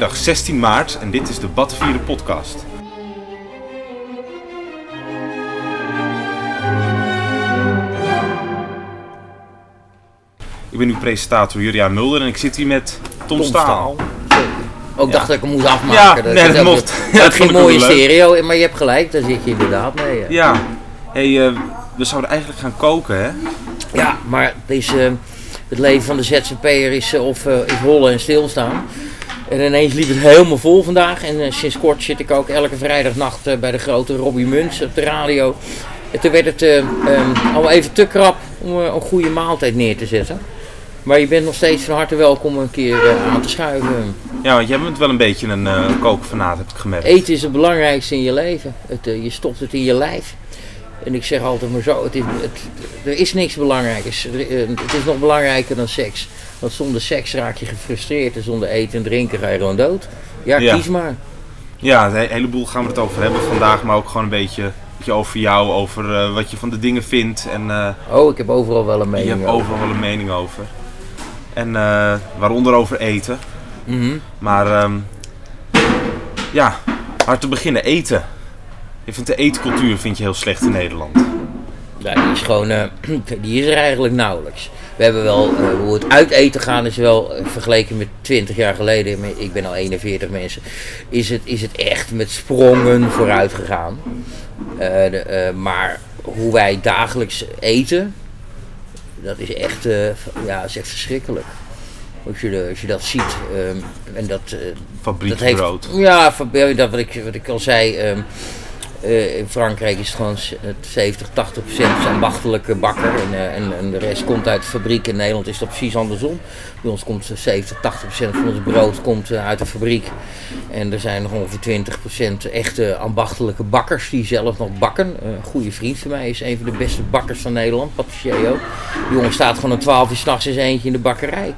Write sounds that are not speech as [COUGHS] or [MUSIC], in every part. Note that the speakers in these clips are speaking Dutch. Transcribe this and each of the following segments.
Het vrijdag 16 maart en dit is de Battenvierde podcast. Ik ben uw presentator Juriaan Mulder en ik zit hier met Tom, Staal. Ook Ja. dacht dat ik hem moest afmaken. Ja, Dus nee, dat [LAUGHS] dat, mocht. Dat, Ja, dat dat mooie ook leuk. stereo, maar je hebt gelijk, daar zit je inderdaad mee. Ja, Ja, hey, eh, we zouden eigenlijk gaan koken hè? ja maar het, is, eh, het leven van de ZZP'er is, eh, of, eh, is hollen en stilstaan. En ineens liep het helemaal vol vandaag. En eh, sinds kort zit ik ook elke vrijdagnacht eh, bij de grote Robbie Muns op de radio. En toen werd het ehm, al even te krap om een goede maaltijd neer te zetten. Maar je bent nog steeds van harte welkom een keer aan te schuiven. Ja, want jij bent wel een beetje een kookfanaat, heb ik gemerkt. Eten is het belangrijkste in je leven. Het, je stopt het in je lijf. En ik zeg altijd maar zo, het is, het, er is niks belangrijkers. Het is nog belangrijker dan seks. Want zonder seks raak je gefrustreerd en zonder eten en drinken ga je gewoon dood. Ja, Ja. kies maar. Ja, een heleboel gaan we het over hebben vandaag, maar ook gewoon een beetje, over jou, over eh, wat je van de dingen vindt. En eh, Oh, ik heb overal wel een je mening hebt over. overal wel een mening over. En eh, waaronder over eten. Mhm. Maar ehm, ja, waar te beginnen, eten. Je vindt de eetcultuur vind je heel slecht in Nederland. Ja, die is gewoon, eh, [CLEARS THROAT] die is er eigenlijk nauwelijks. We hebben wel, eh, hoe het uit eten gaan is wel, eh, vergeleken met 20 jaar geleden, ik ben al 41 mensen, is het, is het echt met sprongen vooruit gegaan. Eh, de, maar hoe wij dagelijks eten, dat is echt, ja, is echt verschrikkelijk. Als je, als je dat ziet. ehm, en dat, eh, dat heeft, ja, dat wat ik, wat ik al zei. ehm, eh, in Frankrijk is het gewoon s- het 70, 80 procent is ambachtelijke bakker. En, eh, en, en de rest komt uit de fabriek. In Nederland is dat precies andersom. Bij ons komt 70, 80 procent van ons brood komt eh, uit de fabriek. En er zijn nog ongeveer 20 procent echte ambachtelijke bakkers die zelf nog bakken. Een goede vriend van mij is een van de beste bakkers van Nederland, patissier ook. Die jongen staat gewoon om 12 uur s'nachts eens eentje in de bakkerij.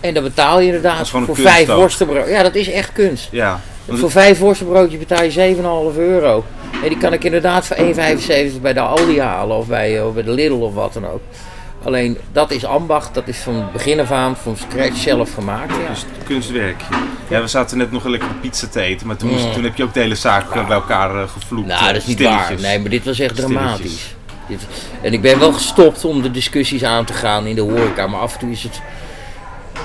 En dan betaal je Dat inderdaad voor vijf worstenbrood. Ja, dat is echt kunst. Ja, Voor vijf worstenbroodje betaal je 7,5 euro. En die kan ik inderdaad voor 1,75 bij de Aldi halen of bij, of bij de Lidl of wat dan ook. Alleen dat is ambacht, dat is van begin af aan, van scratch zelf gemaakt. Ja. dus het kunstwerkje. Ja, we zaten net nog een lekkere pizza te eten, maar toen, Mm. toen heb je ook de hele zaak eh, bij elkaar eh, gevloekt. Nou, eh, dat is niet waar. Nee, maar dit was echt dramatisch. Dit, en ik ben wel gestopt om de discussies aan te gaan in de horeca, maar af en toe is het.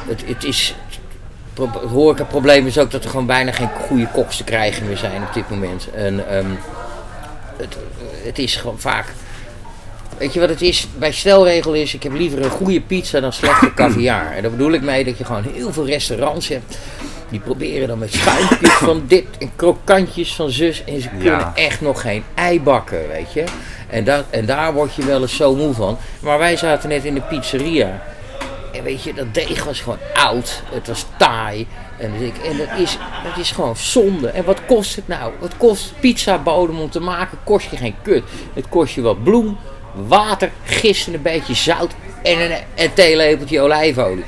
Het, het is. Het horecaprobleem is ook dat er gewoon bijna geen goede koks te krijgen meer zijn op dit moment. En ehm, het, het is gewoon vaak. Weet je wat het is? Bij stelregel is, ik heb liever een goede pizza dan slechte [CLEARS THROAT] caviar. En daar bedoel ik mee dat je gewoon heel veel restaurants hebt. Die proberen dan met schuimpjes van [CLEARS THROAT] dit en krokantjes van zus. En ze kunnen Ja. echt nog geen ei bakken, weet je. En, dat, en daar word je wel eens zo moe van. Maar wij zaten net in de pizzeria. En weet je, dat deeg was gewoon oud. Het was taai. En, dus ik, en dat, is, dat is gewoon zonde. En wat kost het nou? Wat kost pizza bodem om te maken? Kost je geen kut. Het kost je wat bloem, water, gist en een beetje zout. En een, een theelepeltje olijfolie.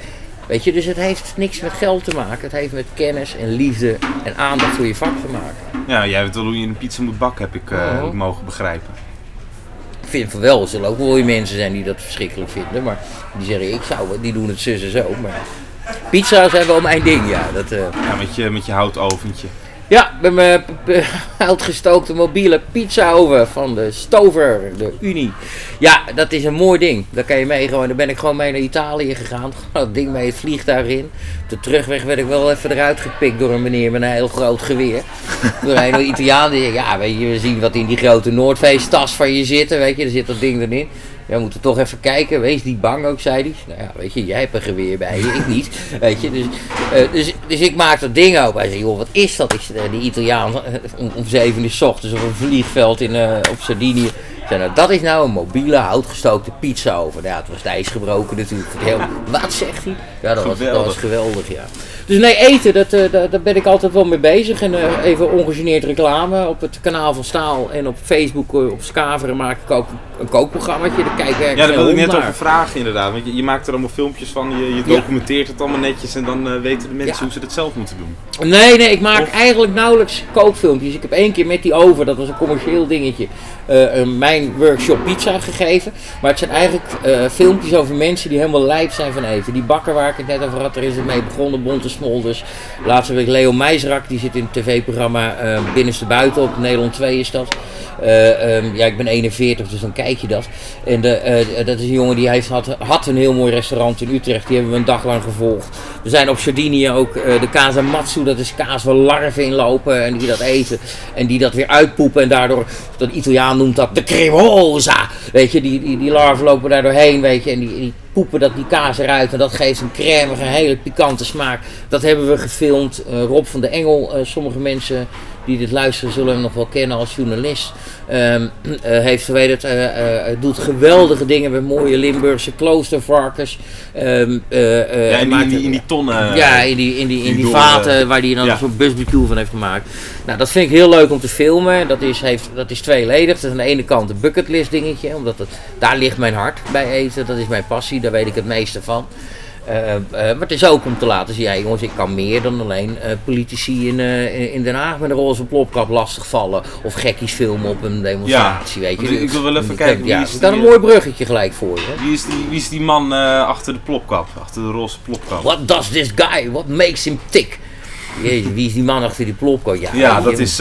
Weet je, dus het heeft niks met geld te maken. Het heeft met kennis en liefde en aandacht voor je vak te maken. Ja, jij weet wel hoe je een pizza moet bakken, heb ik, Oh. heb ik mogen begrijpen. Vind van wel, er zullen ook wel mensen zijn die dat verschrikkelijk vinden. Maar die zeggen, ik zou die doen het zus en zo. Maar pizza zijn wel mijn ding, ja. Dat, eh, Ja, met je, met je houtoventje. Ja, met mijn [LAUGHS] uitgestookte mobiele pizza over van de Stover, de Unie. Ja, dat is een mooi ding. Daar kan je mee gewoon. Daar ben ik gewoon mee naar Italië gegaan. [LAUGHS] Dat ding mee het vliegtuig in. De terugweg werd ik wel even eruit gepikt door een meneer met een heel groot geweer. [LAUGHS] Door een Italiaan. Die ja, weet je, we zien wat in die grote Noordfeest-tas van je zitten. Weet je, er zit dat ding erin. Ja, we moeten toch even kijken. Wees niet bang ook, zei hij. Nou ja, weet je, jij hebt een geweer bij je, ik niet. Weet je, dus, eh, dus, dus ik maak dat ding open. Hij zei, joh, wat is dat? Is eh, die Italiaan eh, om, om zeven uur 's ochtends op een vliegveld in, eh, op Sardinië. Zei, nou, dat is nou een mobiele, houtgestookte pizza over. Nou, ja, het was het ijs gebroken natuurlijk. Heel, [LAUGHS] wat zegt hij? Ja, dat was, dat Geweldig. was geweldig, ja. Dus nee, eten, dat, eh, daar, ben ik altijd wel mee bezig. En eh, even ongegeneerd reclame op het kanaal van Staal. En op Facebook, eh, op Scaveren maak ik ook een kookprogrammaatje. Daar Ja, daar wilde ik net naar. over vragen inderdaad. Want je, je maakt er allemaal filmpjes van, je, je Ja. documenteert het allemaal netjes en dan weten de mensen Ja. hoe ze het zelf moeten doen. Nee, nee, ik maak Of- eigenlijk nauwelijks kookfilmpjes. Ik heb één keer met die over, dat was een commercieel dingetje, mijn geen workshop pizza gegeven. Maar het zijn eigenlijk eh, filmpjes over mensen die helemaal lijp zijn van eten. Die bakker waar ik het net over had, daar is het mee begonnen. Bonte Smolders. Laatste week Leo Meijsrak, die zit in het tv-programma eh, Binnenste Buiten op Nederland 2 is dat. Eh, ehm, ja, ik ben 41, dus dan kijk je dat. En de, eh, dat is een jongen die heeft, had, een heel mooi restaurant in Utrecht. Die hebben we een dag lang gevolgd. We zijn op Sardinië ook eh, de Casa Matsu. Dat is kaas waar larven in lopen en die dat eten. En die dat weer uitpoepen. En daardoor, de Italiaan noemt dat de cremosa. Weet je, die, die, die larven lopen daar doorheen, weet je. En die, die poepen dat die kaas eruit. En dat geeft een crèmige, hele pikante smaak. Dat hebben we gefilmd. Eh, Rob van de Engel, eh, sommige mensen die dit luisteren zullen hem nog wel kennen als journalist. Ehm, eh, heeft weet het, doet geweldige dingen met mooie Limburgse kloostervarkens. Eh, Ja, in die, maakt- in die, in die tonnen. ja, in die, in die, in die door, vaten waar hij dan ja. een soort busbarbecue van heeft gemaakt. Nou, dat vind ik heel leuk om te filmen. Dat is, heeft, dat is tweeledig. Dat is aan de ene kant een bucketlist dingetje, omdat het, daar ligt mijn hart bij eten. Dat is mijn passie, daar weet ik het meeste van. Eh, eh, maar het is ook om te laten zien, ja jongens, ik kan meer dan alleen eh, politici in, in- Den Haag met een roze plopkap lastigvallen. Of gekkies filmen op een demonstratie, weet je. ik wil wel even kijken, heb- Ja, is die, een mooi bruggetje gelijk voor je. Wie is die, wie is die man achter de plopkap? Achter de roze plopkap? What does this guy, what makes him tick? Jezus, wie is die man achter die plopkap? Ja, Ja, je- dat is.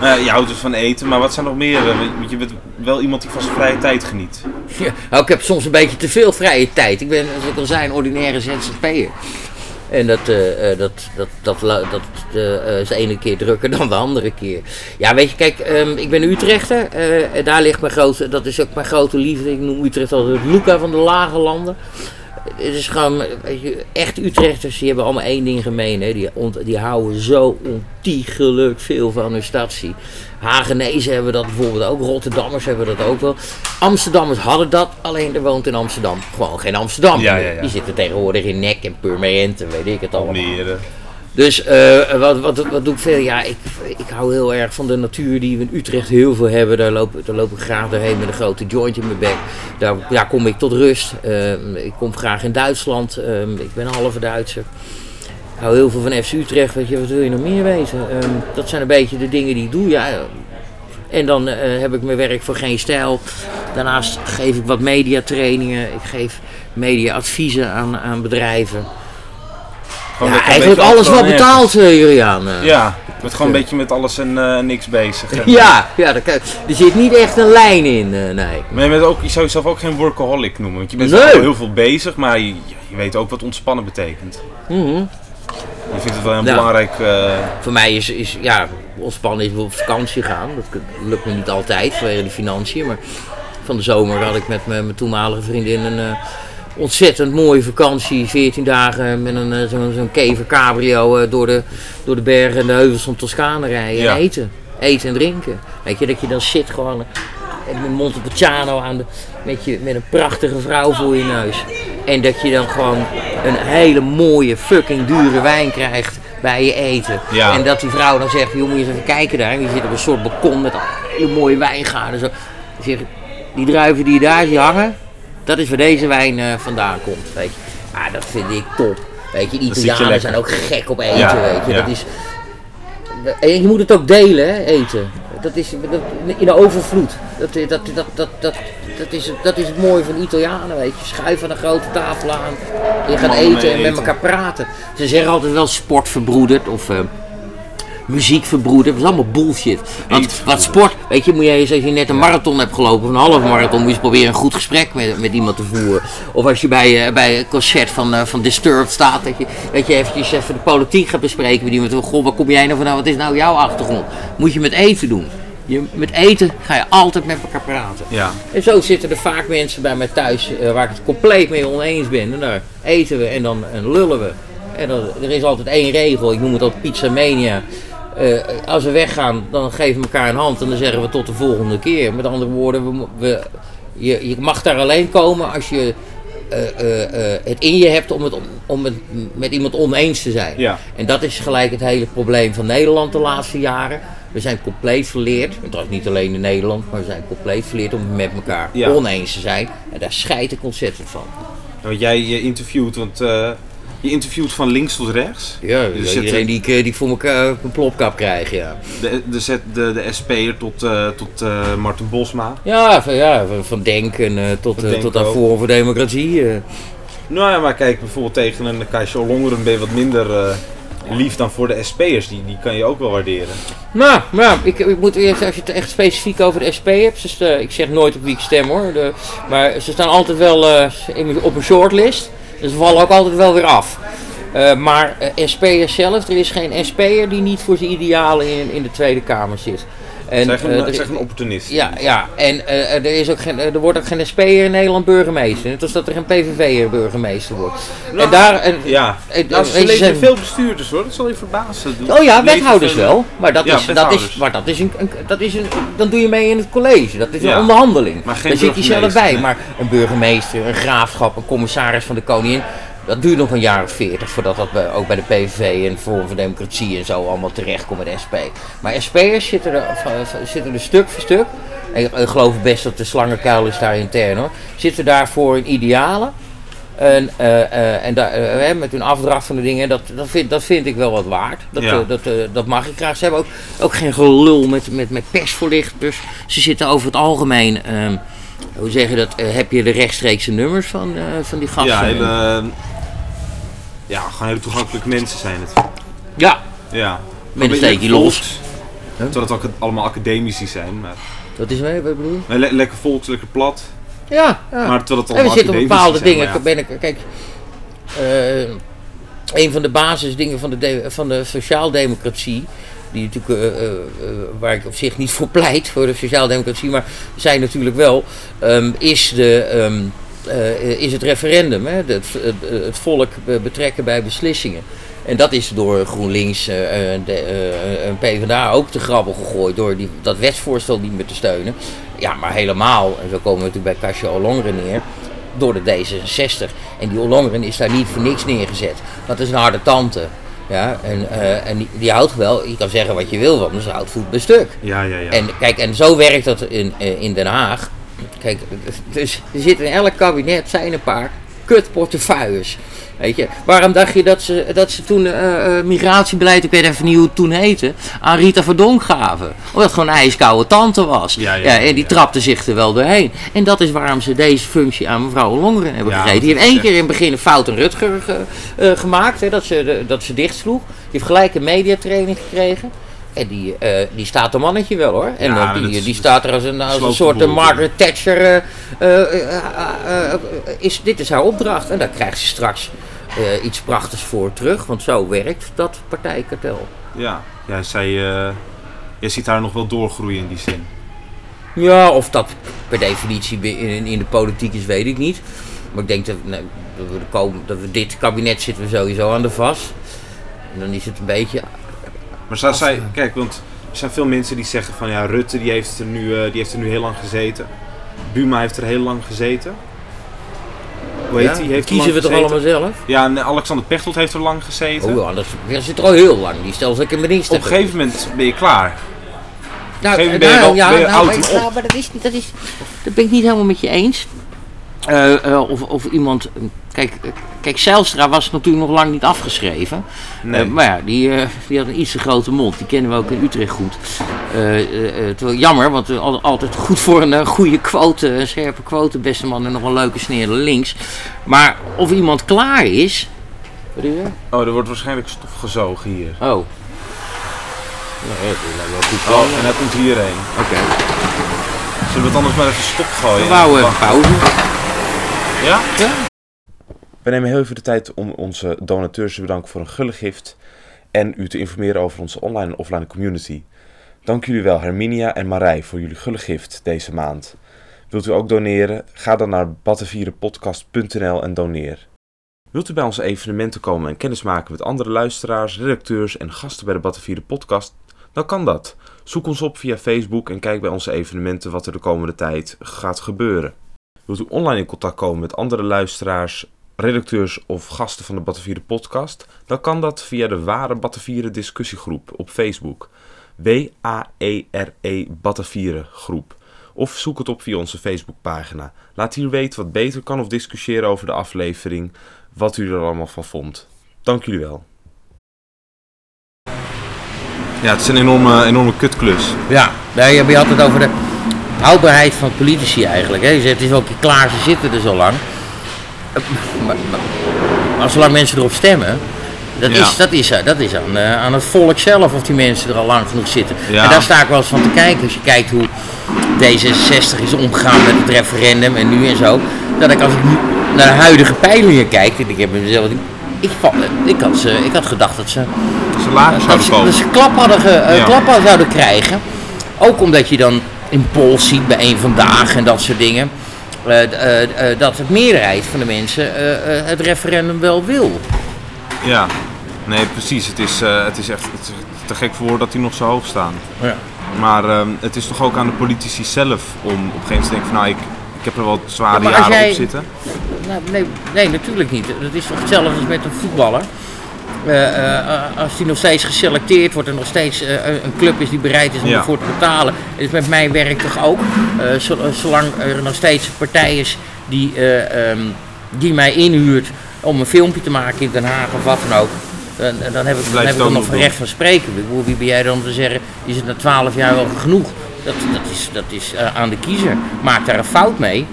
Nou je houdt dus van eten, maar wat zijn nog meer? eh, want je bent wel iemand die van zijn vrije tijd geniet. [LAUGHS] Ja, nou, ik heb soms een beetje te veel vrije tijd. Ik ben, zoals ik al zei, een ordinaire ZZP'er. En dat, eh, eh, dat, dat, dat, dat is de ene keer drukker dan de andere keer. Ja, weet je, kijk, ehm, ik ben Utrechter. daar ligt mijn grote, dat is ook mijn grote liefde. Ik noem Utrecht altijd Luca van de lage landen. Het is gewoon, weet je, echt Utrechters, die hebben allemaal één ding gemeen. Hè. Die, ont- die houden zo ontiegelijk veel van hun stadsie. Hagenezen hebben dat bijvoorbeeld ook, Rotterdammers hebben dat ook wel. Amsterdammers hadden dat, alleen er woont in Amsterdam gewoon geen Amsterdam. Ja, ja, ja. Die zitten tegenwoordig in Nek en Purmerend en weet ik het allemaal. Dus eh, wat, wat, wat doe ik veel? Ja, ik, ik hou heel erg van de natuur die we in Utrecht heel veel hebben. Daar loop, daar loop ik graag doorheen met een grote joint in mijn bek. Daar, daar kom ik tot rust. Eh, ik kom graag in Duitsland. Eh, ik ben een halve Duitser. Ik hou heel veel van FC Utrecht. Weet je, wat wil je nog meer weten? Eh, dat zijn een beetje de dingen die ik doe. Ja, en dan eh, heb ik mijn werk voor geen stijl. Daarnaast geef ik wat mediatrainingen. Ik geef mediaadviezen aan, aan bedrijven. Gewoon Ja, eigenlijk alles wel gewoon betaald. Eh. Ja, met gewoon een beetje met alles en eh, niks bezig. hè. [LAUGHS] Ja, ja daar kan- er zit niet echt een lijn in, nee. Maar je, bent ook, je zou jezelf ook geen workaholic noemen. Want je bent Nee. wel heel veel bezig, maar je, je weet ook wat ontspannen betekent. Mhm. Je vindt het wel een Ja. belangrijk. Voor mij is, is ja, ontspannen is op vakantie gaan. Dat lukt me niet altijd vanwege de financiën. Maar van de zomer had ik met mijn, toenmalige vriendin een ontzettend mooie vakantie. 14 dagen met een eh, zo'n zo'n kever cabrio eh, door, de, door de bergen en de heuvels van Toscane rijden. Ja. En eten. Eten en drinken. Weet je, dat je dan zit gewoon eh, met Montepulciano aan de, met, je, met een prachtige vrouw voor je neus. En dat je dan gewoon een hele mooie fucking dure wijn krijgt bij je eten. Ja. En dat die vrouw dan zegt, joh moet je eens even kijken daar. Die zit op een soort balkon met hele mooie wijngaarden. Zo. Die die druiven die je daar ziet hangen, dat is waar deze wijn eh, vandaan komt. Weet je. Ah, dat vind ik top. Weet je, Italianen zijn ook gek op eten, Ja, weet je. ja. Dat is, en je moet het ook delen, hè, eten. Dat is dat, in de overvloed. Dat, dat, dat, dat, dat, dat, is, het- dat is het mooie van Italianen, weet je. Schuif aan een grote tafel aan. Je gaat eten en met elkaar praten. Ze zeggen altijd wel sport verbroederd of eh, muziek verbroederd. Dat is allemaal bullshit. Want wat sport, weet je, moet je eens als je net een marathon hebt gelopen of een halve marathon, moet je eens proberen een goed gesprek met, met iemand te voeren. Of als je bij, eh, bij een concert van, eh, van Disturbed staat, dat je, dat je eventjes even de politiek gaat bespreken met iemand. Goh, waar kom jij nou vandaan? Wat is nou jouw achtergrond? Moet je met eten doen. Je, met eten ga je altijd met elkaar praten. ja. En zo zitten er vaak mensen bij mij thuis eh, waar ik het compleet mee oneens ben. En daar eten we en dan en lullen we. En dan, er is altijd één regel, ik noem het altijd pizza mania. Eh, als we weggaan, dan geven we elkaar een hand en dan zeggen we tot de volgende keer. Met andere woorden, we, we, je, je mag daar alleen komen als je eh, eh, het in je hebt om het, om, het met iemand oneens te zijn. Ja. En dat is gelijk het hele probleem van Nederland de laatste jaren. We zijn compleet verleerd, en dat is niet alleen in Nederland, maar we zijn compleet verleerd om het met elkaar Ja. oneens te zijn. En daar scheid ik ontzettend van. Want jij je interviewt, want je interviewt van links tot rechts. Ja, zit iedereen een- die, eh, die voor elkaar een plopkap krijgt, ja. De, de, zet- de, de SP'er tot, eh, tot eh, Martin Bosma. Ja, van, ja, van- van Denk en, eh, tot, Van Denk tot aan. Forum voor Democratie. Nou ja, maar kijk, bijvoorbeeld tegen een Kajsje Longeren ben je wat minder lief dan voor de SP'ers. Die, die kan je ook wel waarderen. Nou, nou ik, ik moet eerst, als je het echt specifiek over de SP hebt, sta- ik zeg nooit op wie ik stem hoor, de, maar ze staan altijd wel in- op een shortlist, dus ze vallen ook altijd wel weer af. Eh, maar eh, SP'ers zelf, er is geen SP'er die niet voor zijn idealen in, in de Tweede Kamer zit. En, Zeg een, eh, zeg een opportunist. ja, ja, en eh, er, is ook geen, er wordt ook geen SP'er in Nederland burgemeester, net als dat er geen PVV'er burgemeester wordt. Nou, en daar, en, Ja, eh, nou, ze je, zijn- veel bestuurders hoor, dat zal je verbazen. Oh ja, wethouders veel- wel. Maar dat, Ja, is, dat, is, maar dat is een, een- dat is een. Dan doe je mee in het college. Dat is een Ja, onderhandeling. maar Daar zit hij zelf bij. nee. Maar een burgemeester, een graafschap, een commissaris van de koningin. Dat duurt nog een jaar of veertig voordat dat bij- ook bij de PVV en Forum voor Democratie en zo allemaal terechtkomt met de SP. Maar SP'ers zitten er, van- van- zitten er stuk voor stuk. En ik, geloof best dat de slangenkuil is daar intern hoor. Zitten daarvoor in idealen. En, eh, eh, en daar, eh, hè, met hun afdracht van de dingen, dat, dat, vind, dat vind ik wel wat waard. Dat, Ja. eh, dat, eh, dat mag ik graag. Ze hebben ook, ook geen gelul met, met, met persvoorlichters. Ze zitten over het algemeen, ehm, hoe zeg je dat, eh, heb je de rechtstreekse nummers van, eh, van die gasten? Ja, hele, ja, gewoon hele toegankelijke mensen zijn het. Ja, Ja. Met een beetje steekje los. Terwijl het ook allemaal academici zijn. Maar, dat is mee, wat bedoel je? maar le- lekker volks, lekker plat. Ja, ja. Maar terwijl het En we allemaal zitten op bepaalde zijn, dingen. ja. Ben ik, kijk, eh, een van de basisdingen van de, de- van de sociaaldemocratie, die natuurlijk, eh, eh, eh, waar ik op zich niet voor [LAUGHS] pleit, voor de sociaaldemocratie, maar zij natuurlijk wel, ehm, is, de, ehm, eh, is het referendum. Hè? Het, het, het volk be- betrekken bij beslissingen. En dat is door GroenLinks eh, en eh, PvdA ook te grabbel gegooid door die, dat wetsvoorstel niet meer te steunen. Ja, maar helemaal, en zo komen we natuurlijk bij Kasia Ollongren neer, door de D66. En die Ollongren is daar niet voor niks neergezet. Dat is een harde tante. Ja, en, eh, en die, die houdt wel, je kan zeggen wat je wil van, maar ze houdt voet bij stuk. Ja, ja, ja. En kijk, en zo werkt dat in, eh, in Den Haag. Kijk, dus er zitten in elk kabinet zijn een paar kutportefeuilles. Weet je, waarom dacht je dat ze, dat ze toen eh, eh, migratiebeleid, ik weet even niet hoe het toen heette, aan Rita Verdonk gaven? Omdat het gewoon een ijskoude tante was. Ja, ja, en die ja. trapte zich er wel doorheen. En dat is waarom ze deze functie aan mevrouw Longeren hebben gegeven. Die heeft één keer in het begin een fout aan Rutger ge- eh, gemaakt, hè, dat, ze, de- dat ze dichtsloeg. Die heeft gelijk een mediatraining gekregen. En die, eh, die staat een mannetje wel hoor. En Ja, eh, die, die staat er als een, als een soort eh, Margaret Thatcher. is, dit is haar opdracht. En daar krijgt ze straks iets prachtigs voor terug. Want zo werkt dat partijkartel. Ja, ja zij, jij ziet haar nog wel doorgroeien in die zin. Ja, of dat per definitie in, in de politiek is, weet ik niet. Maar ik denk dat, dat, we komen, dat we dit kabinet zitten we sowieso aan de vast. En dan is het een beetje Maar zij, zij, kijk, want er zijn veel mensen die zeggen van ja, Rutte die heeft er nu, eh, die heeft er nu heel lang gezeten. Buma heeft er heel lang gezeten. Hoe heet Ja, die? Heeft kiezen we toch allemaal zelf? Ja, en Alexander Pechtold heeft er lang gezeten. Oh, anders ja, zit er al heel lang. Die stelt ik een minister. Op een gegeven moment ben je klaar. Nou, gegeven ben je wel- ben je oud en maar, nou, dat is dat is, dat ben ik niet helemaal met je eens. Eh, eh, of, of iemand, kijk, eh, kijk, Zijlstra was natuurlijk nog lang niet afgeschreven. Nee. Maar ja, die, die had een iets te grote mond. Die kennen we ook in Utrecht goed. Terwijl jammer, want al- altijd goed voor een goede quote, een scherpe quote, beste man, en nog een leuke sneer links. Maar of iemand klaar is. Oh, er wordt waarschijnlijk stof gezogen hier. Oh. Nou, ja, dat lijkt wel goed. Oh, en hij komt hierheen. Oké. Zullen we het anders maar even stop gooien? We Wacht. pauze. Ja? Ja. We nemen heel even de tijd om onze donateurs te bedanken voor een gulle gift en u te informeren over onze online en offline community. Dank jullie wel Herminia en Marij voor jullie gulle gift deze maand. Wilt u ook doneren? Ga dan naar battenvierenpodcast.nl en doneer. Wilt u bij onze evenementen komen en kennismaken met andere luisteraars, redacteurs en gasten bij de Battenvieren podcast? Dan kan dat. Zoek ons op via Facebook en kijk bij onze evenementen wat er de komende tijd gaat gebeuren. Wilt u online in contact komen met andere luisteraars, redacteurs of gasten van de Battenvieren podcast? Dan kan dat via de Ware Battenvieren discussiegroep op Facebook. W-A-E-R-E Battenvieren groep. Of zoek het op via onze Facebookpagina. Laat hier weten wat beter kan of discussiëren over de aflevering, wat u er allemaal van vond. Dank jullie wel. Ja, het is een enorme, enorme kutklus. Ja, je, je had het over de houdbaarheid van politici eigenlijk. Hè. Je zegt, het is wel een keer klaar, ze zitten er zo lang. Eh, Maar, maar, maar zolang mensen erop stemmen, dat, Ja. is, dat, is, eh, dat is aan, eh, aan het volk zelf of die mensen er al lang genoeg zitten. Ja. En daar sta ik wel eens van te kijken. Als je kijkt hoe D66 is omgegaan met het referendum en nu en zo. Dat ik als ik nu naar de huidige peilingen kijk, en ik heb mezelf... Ik, ik, had, ze, ik had gedacht dat ze Ze lager dat zouden ze, dat ze klap, hadden Ja. klap hadden zouden krijgen. Ook omdat je dan in polls ziet bij één vandaag en dat soort dingen. eh, eh, eh, dat het meerderheid van de mensen het referendum wel wil. Ja, nee, precies. Het is, het is echt het is te gek voor woorden dat die nog zo hoog staan. Ja. Maar ehm, het is toch ook aan de politici zelf om op een gegeven moment te denken van nou, ik, ik heb er wel zware Ja, jaren jij- op zitten. Nou, nee, nee, natuurlijk niet. Dat is toch hetzelfde als met een voetballer. Eh, eh, als die nog steeds geselecteerd wordt en nog steeds eh, een club is die bereid is om Ja. ervoor te betalen. Is met mijn werk toch ook. Eh, zo- eh, zolang er nog steeds een partij is die, eh, ehm, die mij inhuurt om een filmpje te maken in Den Haag of wat dan ook. Dan, dan heb ik, dan heb ik ook nog recht van spreken. Wie ben jij dan om te zeggen, is het na twaalf jaar wel genoeg? Dat, dat is, dat is eh, aan de kiezer. Maak daar een fout mee.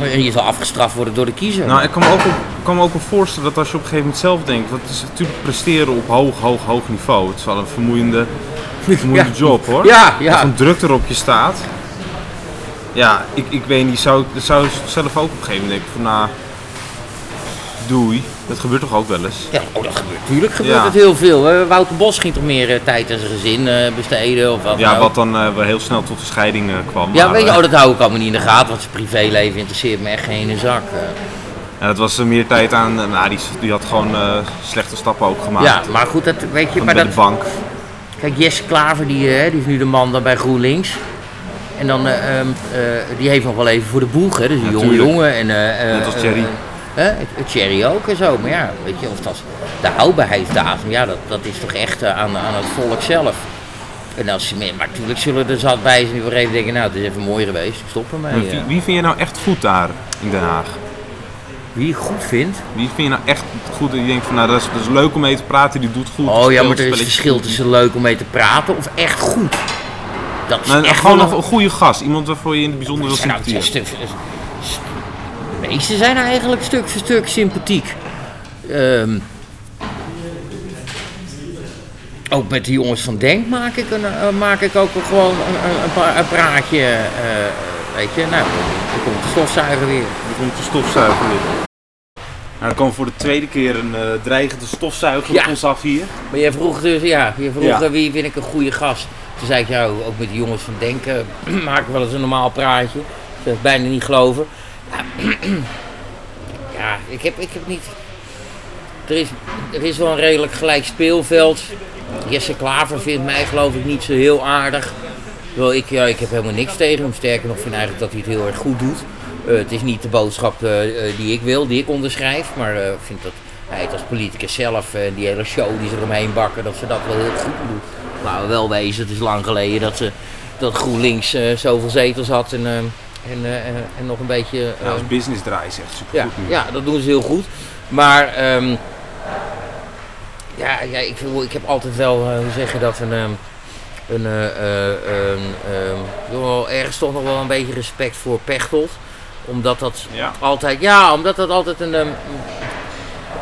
En je zal afgestraft worden door de kiezer. Nou, ik kan me ook, kan me ook wel voorstellen dat als je op een gegeven moment zelf denkt, want het is natuurlijk presteren op hoog, hoog, hoog niveau. Het is wel een vermoeiende, [LAUGHS] vermoeiende Ja. job hoor. Ja, Als ja. een druk er op je staat. Ja, ik, ik weet niet, zou, dat zou zelf ook op een gegeven moment denken van nou, doei. Dat gebeurt toch ook wel eens? Ja, oh, dat gebeurt. Tuurlijk gebeurt Ja. het heel veel. hè. Wouter Bos ging toch meer eh, tijd aan zijn gezin eh, besteden of wat Ja, wat dan wel heel snel tot de scheiding kwam. Ja, maar, weet je, oh, dat hou ik allemaal niet in de gaten, want zijn privéleven interesseert me echt geen zak. ja, dat was er meer tijd aan, nou die, die had gewoon slechte stappen ook gemaakt. Ja, maar goed, dat weet je, maar bij dat, de bank. kijk, Jesse Klaver, die, die is nu de man dan bij GroenLinks. En dan, eh, ehm, eh, die heeft nog wel even voor de boeg, hè, dus een jonge jongen. En, Net als Thierry. Hè, Thierry ook en zo, maar ja, weet je, of dat de houdbaarheidsdatum, ja, dat, dat is toch echt eh, aan, aan het volk zelf. En als maar natuurlijk zullen er zat bij zijn die wel even denken, nou, het is even mooi geweest, ik stop ermee. Maar eh. Wie, wie vind je nou echt goed daar in Den Haag? Wie je goed vindt. Wie vind je nou echt goed dat je denkt van nou dat is, dat is leuk om mee te praten, die doet goed. Oh ja, maar er is verschil tussen leuk om mee te praten of echt goed. Dat is Nou, echt gewoon wel een, goede gast, iemand waarvoor je in het bijzonder wil zijn nou, meeste zijn eigenlijk stuk voor stuk sympathiek. Ehm, ook met de jongens van Denk maak ik, een, eh, maak ik ook gewoon een, een, praatje. eh, weet je, nou, dan komt de stofzuiger weer. Er komt de stofzuiger weer. Nou, dan kwam voor de tweede keer een eh, dreigende stofzuiger Ja. op ons af hier. Maar jij vroeg dus, ja, je vroeg Ja. wie vind ik een goede gast. Toen zei ik, ja, ook met de jongens van Denken [CLEARS THROAT] maak ik wel eens een normaal praatje. Ze heeft bijna niet geloven. Ja, ik, heb, ik heb niet... Er is, er is wel een redelijk gelijk speelveld. Jesse Klaver vindt mij geloof ik niet zo heel aardig. Terwijl ik, ja, ik heb helemaal niks tegen hem. Sterker nog, vind eigenlijk dat hij het heel erg goed doet. Eh, het is niet de boodschap eh, eh, die ik wil, die ik onderschrijf. Maar ik vind dat hij het als politicus zelf, eh, die hele show die ze eromheen bakken, dat ze dat wel heel goed doen. Laten we wel wezen, het is lang geleden dat, ze, dat GroenLinks zoveel zetels had en, eh, en, eh, en nog een beetje... Ja, als business draai is echt super ja, nu. ja, dat doen ze heel goed. Maar ehm, ja, ja ik, wil, ik heb altijd wel, eh, hoe zeg je dat, een, ehm, een, eh, een, ehm, wel ergens toch nog wel een beetje respect voor Pechtold. Omdat dat Ja. altijd, ja, omdat dat altijd een... ehm,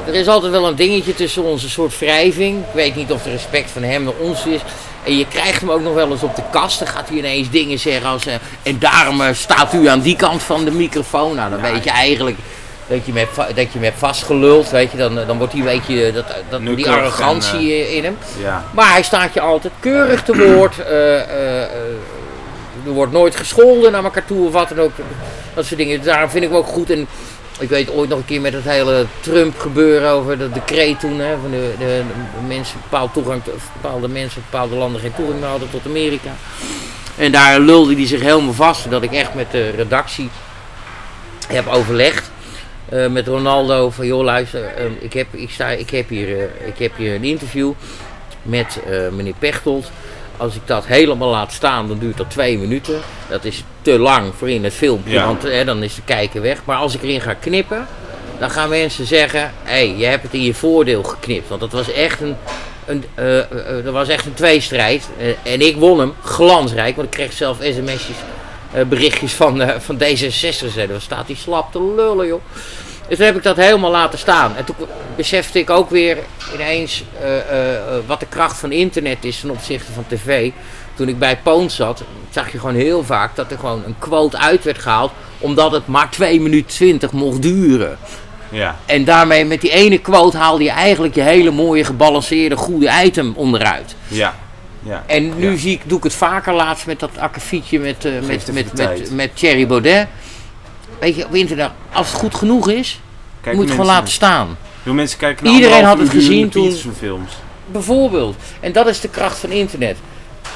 er is altijd wel een dingetje tussen onze soort wrijving. Ik weet niet of de respect van hem naar ons is. En je krijgt hem ook nog wel eens op de kast. Dan gaat hij ineens dingen zeggen als... eh, en daarom eh, staat u aan die kant van de microfoon. Nou, dan weet je eigenlijk dat je hem hebt, dat je hem hebt vastgeluld. Weet je, dan, eh, dan wordt hij een beetje dat, dat, die Nukkig arrogantie in hem. Ja. Maar hij staat je altijd keurig te woord. er wordt nooit gescholden naar elkaar toe of wat dan ook. Dat soort dingen. Daarom vind ik hem ook goed. En ik weet ooit nog een keer met het hele Trump gebeuren over dat decreet toen. Hè, van de, de, mensen bepaald toegang, bepaalde mensen, bepaalde landen geen toegang meer hadden tot Amerika. En daar lulde hij zich helemaal vast. Dat ik echt met de redactie heb overlegd. eh, met Ronaldo van joh luister, eh, ik, heb, ik, sta, ik, heb hier, eh, ik heb hier een interview met eh, meneer Pechtold. Als ik dat helemaal laat staan, dan duurt dat twee minuten. Dat is te lang voor in het filmpje, Ja. want eh, dan is de kijker weg. Maar als ik erin ga knippen, dan gaan mensen zeggen: hé, hey, je hebt het in je voordeel geknipt. Want dat was echt een, een, uh, uh, dat was echt een tweestrijd. Uh, en ik won hem glansrijk, want ik kreeg zelf sms'jes, berichtjes van, van D66. Dan staat die slap te lullen, joh. Dus toen heb ik dat helemaal laten staan. En toen besefte ik ook weer ineens wat de kracht van internet is ten opzichte van tv. Toen ik bij Poon zat, zag je gewoon heel vaak dat er gewoon een quote uit werd gehaald. Omdat het maar 2 minuten 20 mocht duren. Ja. En daarmee met die ene quote haalde je eigenlijk je hele mooie, gebalanceerde, goede item onderuit. Ja. ja. En nu Ja. zie ik, doe ik het vaker laatst met dat akkefietje met, eh, met, met, met, met Thierry Baudet. Weet je, op internet, als het goed genoeg is, Kijken moet je het gewoon laten staan. Veel mensen kijken naar Iedereen had het gezien toen- Peterson-films. Bijvoorbeeld. En dat is de kracht van internet.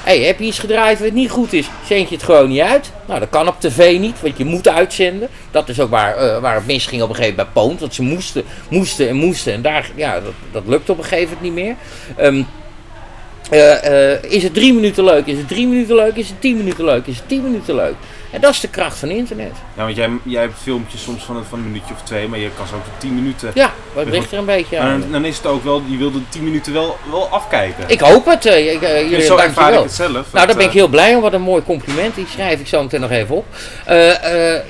hey, heb je iets gedraaid wat niet goed is, zend je het gewoon niet uit. Nou, dat kan op tv niet, want je moet uitzenden. Dat is ook waar, eh, waar het misging op een gegeven moment bij Poont. Want ze moesten, moesten en moesten. En daar, ja, dat, dat lukt op een gegeven moment niet meer. Ehm, eh, eh, is het drie minuten leuk? Is het drie minuten leuk? Is het tien minuten leuk? Is het tien minuten leuk? En dat is de kracht van internet. Ja, want jij, jij hebt filmpjes soms van, een- van een minuutje of twee, maar je kan ze ook 10 minuten. Ja, maar het ligt er een beetje aan. dan, dan is het ook wel, je wil de 10 minuten wel, wel afkijken. Ik hoop het. ik, eh, jullie, dus zo ervaar ik het zelf. Nou, daar ben ik eh, heel blij om. Wat een mooi compliment. Die schrijf ik zo meteen nog even op.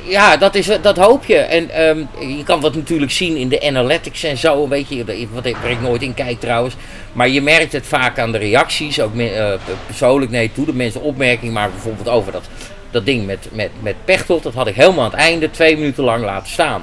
Ja, dat, is, dat hoop je. En ehm, je kan dat natuurlijk zien in de analytics en zo. Weet je, wat ik, waar ik nooit in kijk trouwens. Maar je merkt het vaak aan de reacties. Ook persoonlijk nee toe. Dat mensen opmerking maken bijvoorbeeld over dat, dat ding met, met, met Pechtold. Dat had ik helemaal aan het einde twee minuten lang laten staan.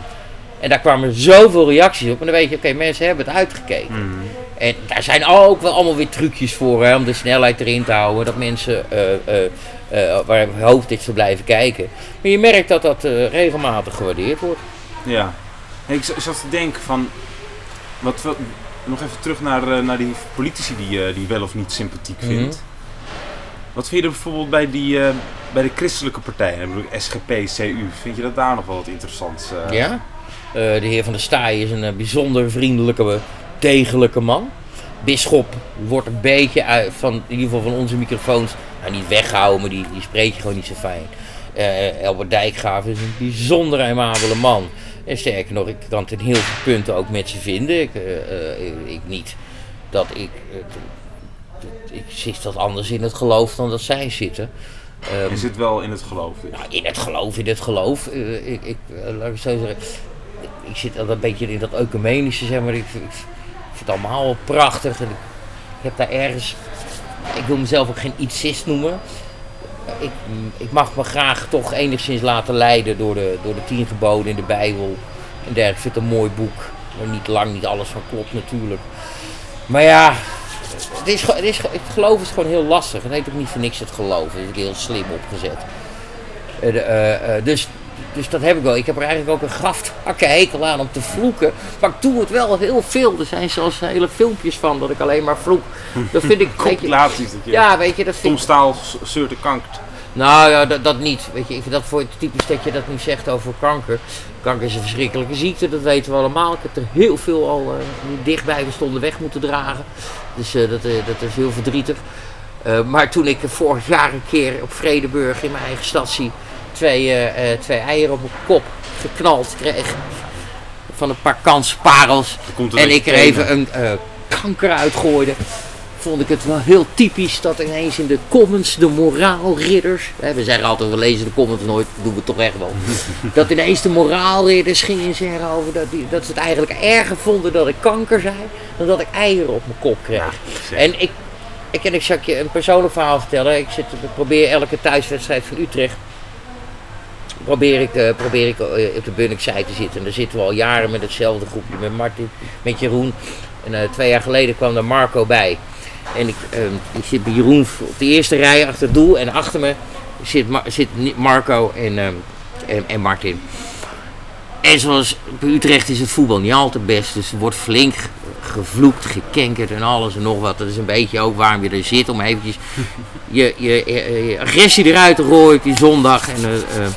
En daar kwamen zoveel reacties op. En dan weet je, oké, mensen hebben het uitgekeken. mhm. En daar zijn ook wel allemaal weer trucjes voor hè, om de snelheid erin te houden. Dat mensen eh, eh, waar hun hoofd is te blijven kijken. Maar je merkt dat dat regelmatig gewaardeerd wordt. Ja. Ik zat te denken van, wat nog even terug naar, naar die politici die, je die wel of niet sympathiek Mhm. vindt. Wat vind je er bijvoorbeeld bij, die, eh, bij de christelijke partijen, bedoel SGP, CU, vind je dat daar nog wel wat interessants? eh? Ja? Eh, de heer Van der Staaij is een bijzonder vriendelijke, degelijke man. Bisschop wordt een beetje uit, van, in ieder geval van onze microfoons, nou niet weggehouden, maar die, die spreek je gewoon niet zo fijn. Elbert Dijkgraaf is een bijzonder aimabele man. En sterker nog, ik kan het in heel veel punten ook met ze vinden. Ik, ik niet dat ik. Ik zit wat anders in het geloof dan dat zij zitten. Ehm, Je zit wel in het geloof. dus. nou, in het geloof, in het geloof. eh, ik, ik, eh, laat ik zo zeggen. Ik, ik zit al een beetje in dat ecumenische, zeg maar. Ik, ik, vind het allemaal wel prachtig. En ik, heb daar ergens. Ik wil mezelf ook geen ietsist noemen. Ik, ik mag me graag toch enigszins laten leiden door de, door de tien geboden in de Bijbel. En dergelijke. Ik vind het een mooi boek. Waar niet lang niet alles van klopt natuurlijk. Maar ja, het, is, het, is, het geloof is gewoon heel lastig. Het heet ook niet voor niks het geloof. Het is heel slim opgezet. Eh, eh, eh, dus, dus dat heb ik wel. Ik heb er eigenlijk ook een graftakke hekel aan om te vloeken. Maar ik doe het wel heel veel. Er zijn zelfs hele filmpjes van dat ik alleen maar vloek. Dat vind ik... [LAUGHS] Compilaties ja, weet je, dat vind Tom ik... Staal zeurt de kankert. Nou ja, dat, dat niet. Weet je, ik vind dat voor het typisch dat je dat niet zegt over kanker. Kanker is een verschrikkelijke ziekte, dat weten we allemaal. Ik heb er heel veel al niet dichtbij we stonden weg moeten dragen. Dus eh, dat, eh, dat is heel verdrietig. Maar toen ik vorig jaar een keer op Vredeburg in mijn eigen statie twee, eh, eh, twee eieren op mijn kop geknald kreeg. Van een paar kansparels. En ik er even een kanker uitgooide. Vond ik het wel heel typisch dat ineens in de comments de moraalridders. Hè, we zeggen altijd, we lezen de comments nooit, doen we toch echt wel. [LAUGHS] dat ineens de moraalridders gingen zeggen over dat, die, dat ze het eigenlijk erger vonden dat ik kanker zei. dan dat ik eieren op mijn kop kreeg. en ik, ik, en ik zal je een persoonlijk verhaal vertellen. Ik, zit, ik probeer elke thuiswedstrijd van Utrecht. Probeer ik, eh, probeer ik eh, op de Bunnikzij te zitten. En daar zitten we al jaren met hetzelfde groepje. Met Martin, met Jeroen. En eh, twee jaar geleden kwam er Marco bij. En ik, eh, ik zit bij Jeroen op de eerste rij achter het doel. En achter me zit, zit Marco en, eh, en, en Martin. En zoals bij Utrecht is het voetbal niet altijd best. Dus er wordt flink gevloekt, gekenkerd en alles en nog wat. Dat is een beetje ook waarom je er zit. Om eventjes je, je, agressie eruit te gooien op die zondag. En, eh, eh,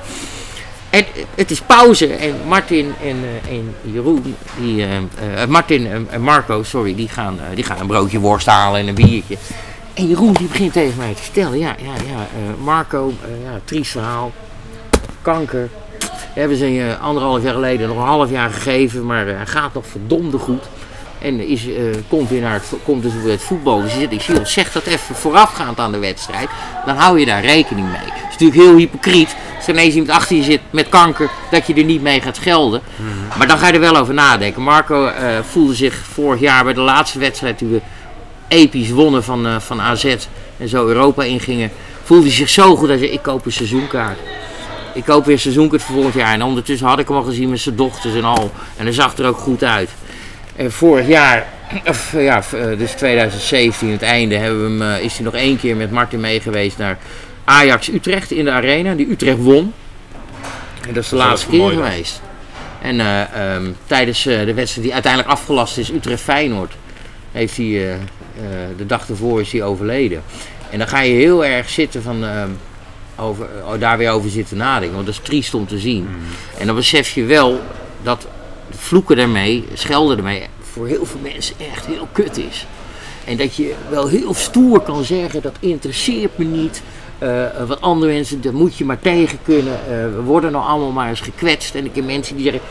het is pauze. En Martin en, eh, en Jeroen, die, eh, eh, Martin en, Marco, sorry, die gaan, die gaan een broodje worst halen en een biertje. En Jeroen die begint tegen mij te vertellen. Ja, ja, ja, Marco, ja, triest verhaal. Kanker. hebben ze anderhalf jaar geleden nog een half jaar gegeven, maar hij gaat nog verdomde goed. En is, komt weer naar het, komt dus weer het voetbal. Dus ik zie zeg dat even voorafgaand aan de wedstrijd. Dan hou je daar rekening mee. Het is natuurlijk heel hypocriet. Als er ineens iemand achter je zit met kanker, dat je er niet mee gaat schelden. Maar dan ga je er wel over nadenken. Marco uh, voelde zich vorig jaar bij de laatste wedstrijd die we episch wonnen van, uh, van AZ en zo Europa ingingen. Voelde hij zich zo goed. Hij zei, ik koop een seizoenkaart. Ik koop weer een seizoenkaart voor volgend jaar. En ondertussen had ik hem al gezien met zijn dochters en al. En hij zag er ook goed uit. En vorig jaar, [CLEARS THROAT] of ja, dus 2017, het einde, hebben we hem, is hij nog één keer met Martin mee geweest naar Ajax Utrecht in de arena. Die Utrecht won. En dat is de dat laatste keer geweest. En uh, um, tijdens uh, de wedstrijd die uiteindelijk afgelast is, Utrecht Feyenoord, heeft hij uh, de dag ervoor is hij overleden. En dan ga je heel erg zitten van, ehm, over, daar weer over zitten nadenken. Want dat is triest om te zien. Mm. En dan besef je wel dat vloeken ermee, schelden ermee, voor heel veel mensen echt heel kut is. En dat je wel heel stoer kan zeggen, dat interesseert me niet. Uh, wat andere mensen, daar moet je maar tegen kunnen. Uh, we worden nou allemaal maar eens gekwetst. En ik heb mensen die zeggen,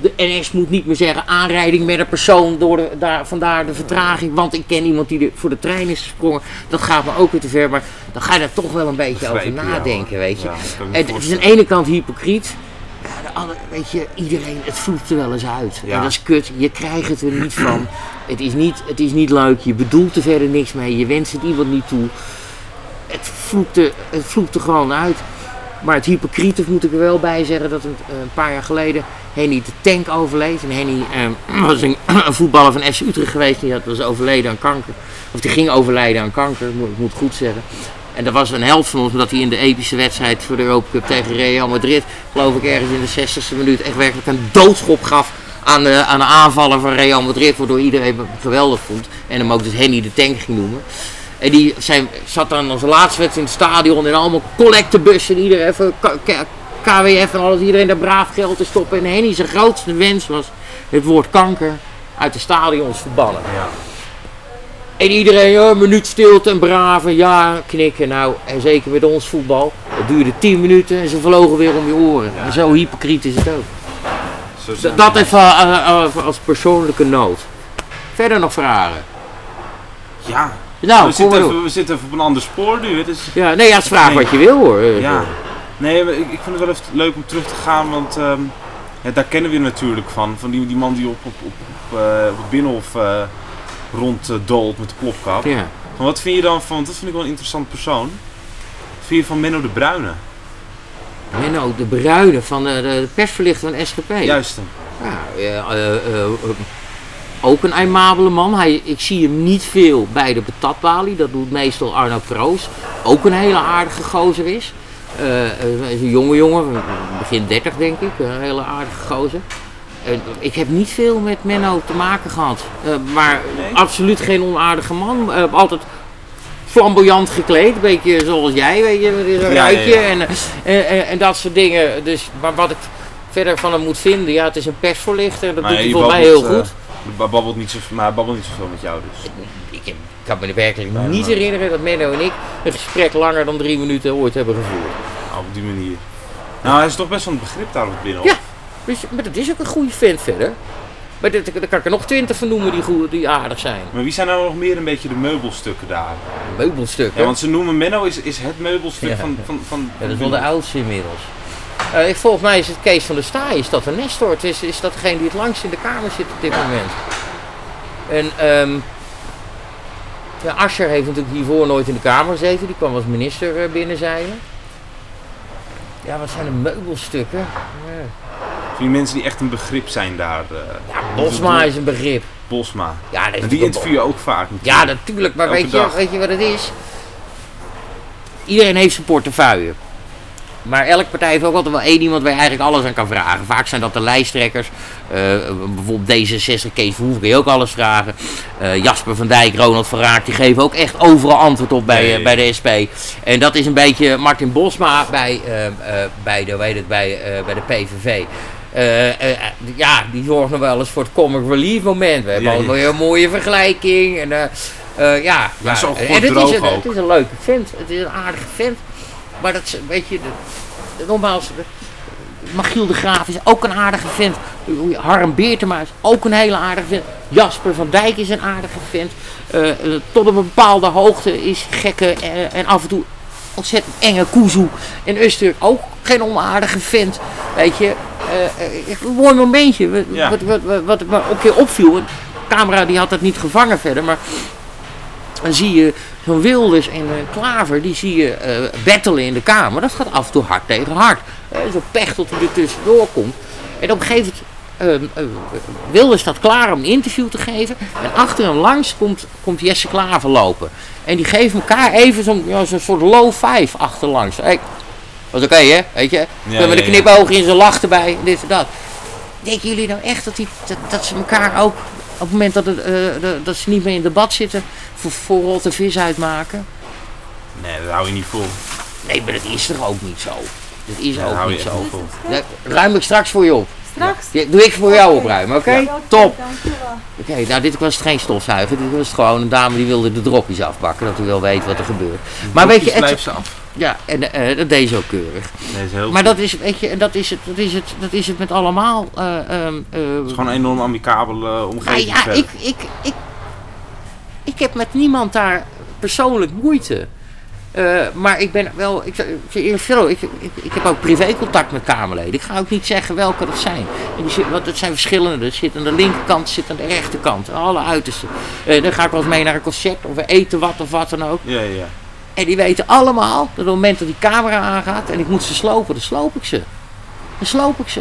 de NS moet niet meer zeggen aanrijding met een persoon, door de, daar, vandaar de vertraging. Want ik ken iemand die voor de trein is gesprongen. Dat gaat me ook weer te ver, maar dan ga je daar toch wel een beetje over nadenken, weet je. Ja, het, is aan de ene kant hypocriet. Ja, de andere, weet je, iedereen, het vloekt er wel eens uit. En dat is kut, je krijgt het er niet van. Het is niet, het is niet leuk, je bedoelt er verder niks mee, je wenst het iemand niet toe. Het vloekt er, het gewoon uit. Maar het hypocriete moet ik er wel bij zeggen dat een, een paar jaar geleden Henny de Tank overleed. En Henny eh, [CLEARS THROAT] was [CLEARS THROAT] een, voetballer van FC Utrecht geweest, die was overleden aan kanker. Of die ging overlijden aan kanker, moet, ik moet goed zeggen. En dat was een held van ons, omdat hij in de epische wedstrijd voor de Europa Cup tegen Real Madrid, geloof ik ergens in de 60ste minuut, echt werkelijk een doodschop gaf aan de, aan de aanvallen van Real Madrid, waardoor iedereen hem geweldig vond. En hem ook dus Henny de Tank ging noemen. En die zijn, zat dan als laatste wedstrijd in het stadion en allemaal collectebussen. Iedereen even KWF en alles, iedereen daar braaf geld te stoppen. En Henny zijn grootste wens was het woord kanker uit de stadions verbannen. Ja. En iedereen, een minuut stilte en brave, ja, knikken. Nou, en zeker met ons voetbal. Het duurde 10 minuten en ze vlogen weer om je oren. En zo hypocriet is het ook. Zo dat even uh, uh, als persoonlijke noot. Verder nog vragen? Ja, nou, we, zitten even, we zitten even op een ander spoor nu. Het is... Ja, nee, ja, vraag nee. wat je wil hoor. Ja. Nee, ik, ik vind het wel even leuk om terug te gaan, want um, ja, daar kennen we natuurlijk van. Van die, die man die op, op, op, op, uh, op het Binnenhof uh, ronddolt met de plopkap. Ja. Van wat vind je dan van, dat vind ik wel een interessant persoon. Wat vind je van Menno de Bruyne? Menno de Bruyne van de, de persverlichter van SGP? Juist. Ja, uh, ook een aimabele man. Hij, ik zie hem niet veel bij de patatbalie. Dat doet meestal Arno Kroos. Ook een hele aardige gozer is. Uh, is een jonge jongen, begin 30 denk ik. Een hele aardige gozer. Uh, ik heb niet veel met Menno te maken gehad. Uh, maar nee. absoluut geen onaardige man. altijd flamboyant gekleed. Een beetje zoals jij, weet je, met een ja, ruitje ja, ja. En, en, en, dat soort dingen. Dus, maar wat ik verder van hem moet vinden, ja, het is een persvoorlichter. Dat maar doet hij volgens mij heel goed. Babbelt niet zo, maar babbelt niet zoveel met jou dus. Ik, ik, kan me werkelijk niet herinneren dat Menno en ik een gesprek langer dan drie minuten ooit hebben gevoerd. Nou, op die manier. Nou, hij is toch best wel een begrip daar op binnen. Ja, dus, maar dat is ook een goede vent verder. Maar daar kan ik er nog twintig van noemen die, goed, die aardig zijn. Maar wie zijn nou nog meer een beetje de meubelstukken daar? Meubelstukken? Ja, want ze noemen Menno is, is het meubelstuk ja. van, van, van... Ja, dat is wel de oudste inmiddels. Uh, ik, volgens mij is het Kees van der Staaij, is dat de Nestor. Het is, is dat degene die het langst in de kamer zit op dit moment. En um, ja, Ascher heeft natuurlijk hiervoor nooit in de kamer gezeten. Die kwam als minister uh, binnen, zei Ja, wat zijn de meubelstukken? Ja. Die mensen die echt een begrip zijn daar. Uh, ja, Bosma is een begrip. Bosma. Ja, en die interview je ook vaak. Natuurlijk. Ja, natuurlijk. Maar weet je, weet je wat het is? Iedereen heeft zijn portefeuille. Maar elke partij heeft ook altijd wel één iemand waar je eigenlijk alles aan kan vragen. Vaak zijn dat de lijsttrekkers. Uh, bijvoorbeeld D66, Kees Verhoeven kun je ook alles vragen. Uh, Jasper van Dijk, Ronald van Raak, die geven ook echt overal antwoord op bij, nee. bij de SP. En dat is een beetje Martin Bosma bij, bij, de, weet het, bij, bij de PVV. ja, die zorgt nog wel eens voor het comic relief moment. We hebben allemaal een mooie vergelijking. En, ja, ja. ja. Is en het, is een, het is een leuke vent. Het is een aardige vent. Maar dat weet je, de, nogmaals, Magiel de Graaf is ook een aardige vent. Harm Beertema is ook een hele aardige vent. Jasper van Dijk is een aardige vent. Eh, eh, tot op een bepaalde hoogte is gekke eh, en af en toe ontzettend enge Kuzu. En Ustur ook geen onaardige vent. Weet je, eh, een mooi momentje. Wat, Ja. wat, wat, me ook een keer opviel. De camera die had dat niet gevangen verder, maar dan zie je zo'n Wilders en een Klaver, die zie je eh battelen in de kamer. Dat gaat af en toe hard tegen hard. Eh, Zo'n pechtel die er tussendoor komt. En op een gegeven moment, eh, eh, Wilders staat klaar om een interview te geven. En achter hem langs komt, komt Jesse Klaver lopen. En die geven elkaar even zo'n ja, soort low five achterlangs. Hey, was oké hè, weet je? Ja, met ja, een ja. knipoog in zijn lach erbij, en dit en dat. Denken jullie nou echt dat, die, dat, dat ze elkaar ook op het moment dat, het, eh, de- dat ze niet meer in debat zitten, voor, voor rotte vis uitmaken? Nee, dat hou je niet vol. Nee, maar dat is toch ook niet zo? Dat is ook niet zo. vol. Dat ruim ik straks voor je op. Straks. Ja, doe ik voor jou opruimen, oké? Ja, Top. Dankjewel. Oké, nou dit was het geen stofzuiger. Dit was het gewoon een dame die wilde de dropjes afpakken. Dat u wel weet wat er gebeurt. Maar weet je, het, ze af. Ja, en eh, dat deed ze ook keurig. Maar dat is, weet je, dat is het, dat is het, dat is het met allemaal. eh, ehm, eh, Het is gewoon een enorm amicabele nou omgeving. ja, verder. ik, ik, ik, ik heb met niemand daar persoonlijk moeite. Maar ik ben wel, ik, ik, ik, ik, heb ook privécontact met Kamerleden. Ik ga ook niet zeggen welke dat zijn. En die, zit- want het zijn verschillende. Er zit aan de linkerkant, er zit aan de rechterkant. Alle uitersten. Dan ga ik wel eens mee naar een concert of we eten wat of wat dan ook. Ja, ja, ja. En die weten allemaal dat op het moment dat die camera aangaat en ik moet ze slopen, dan sloop ik ze. Dan sloop ik ze.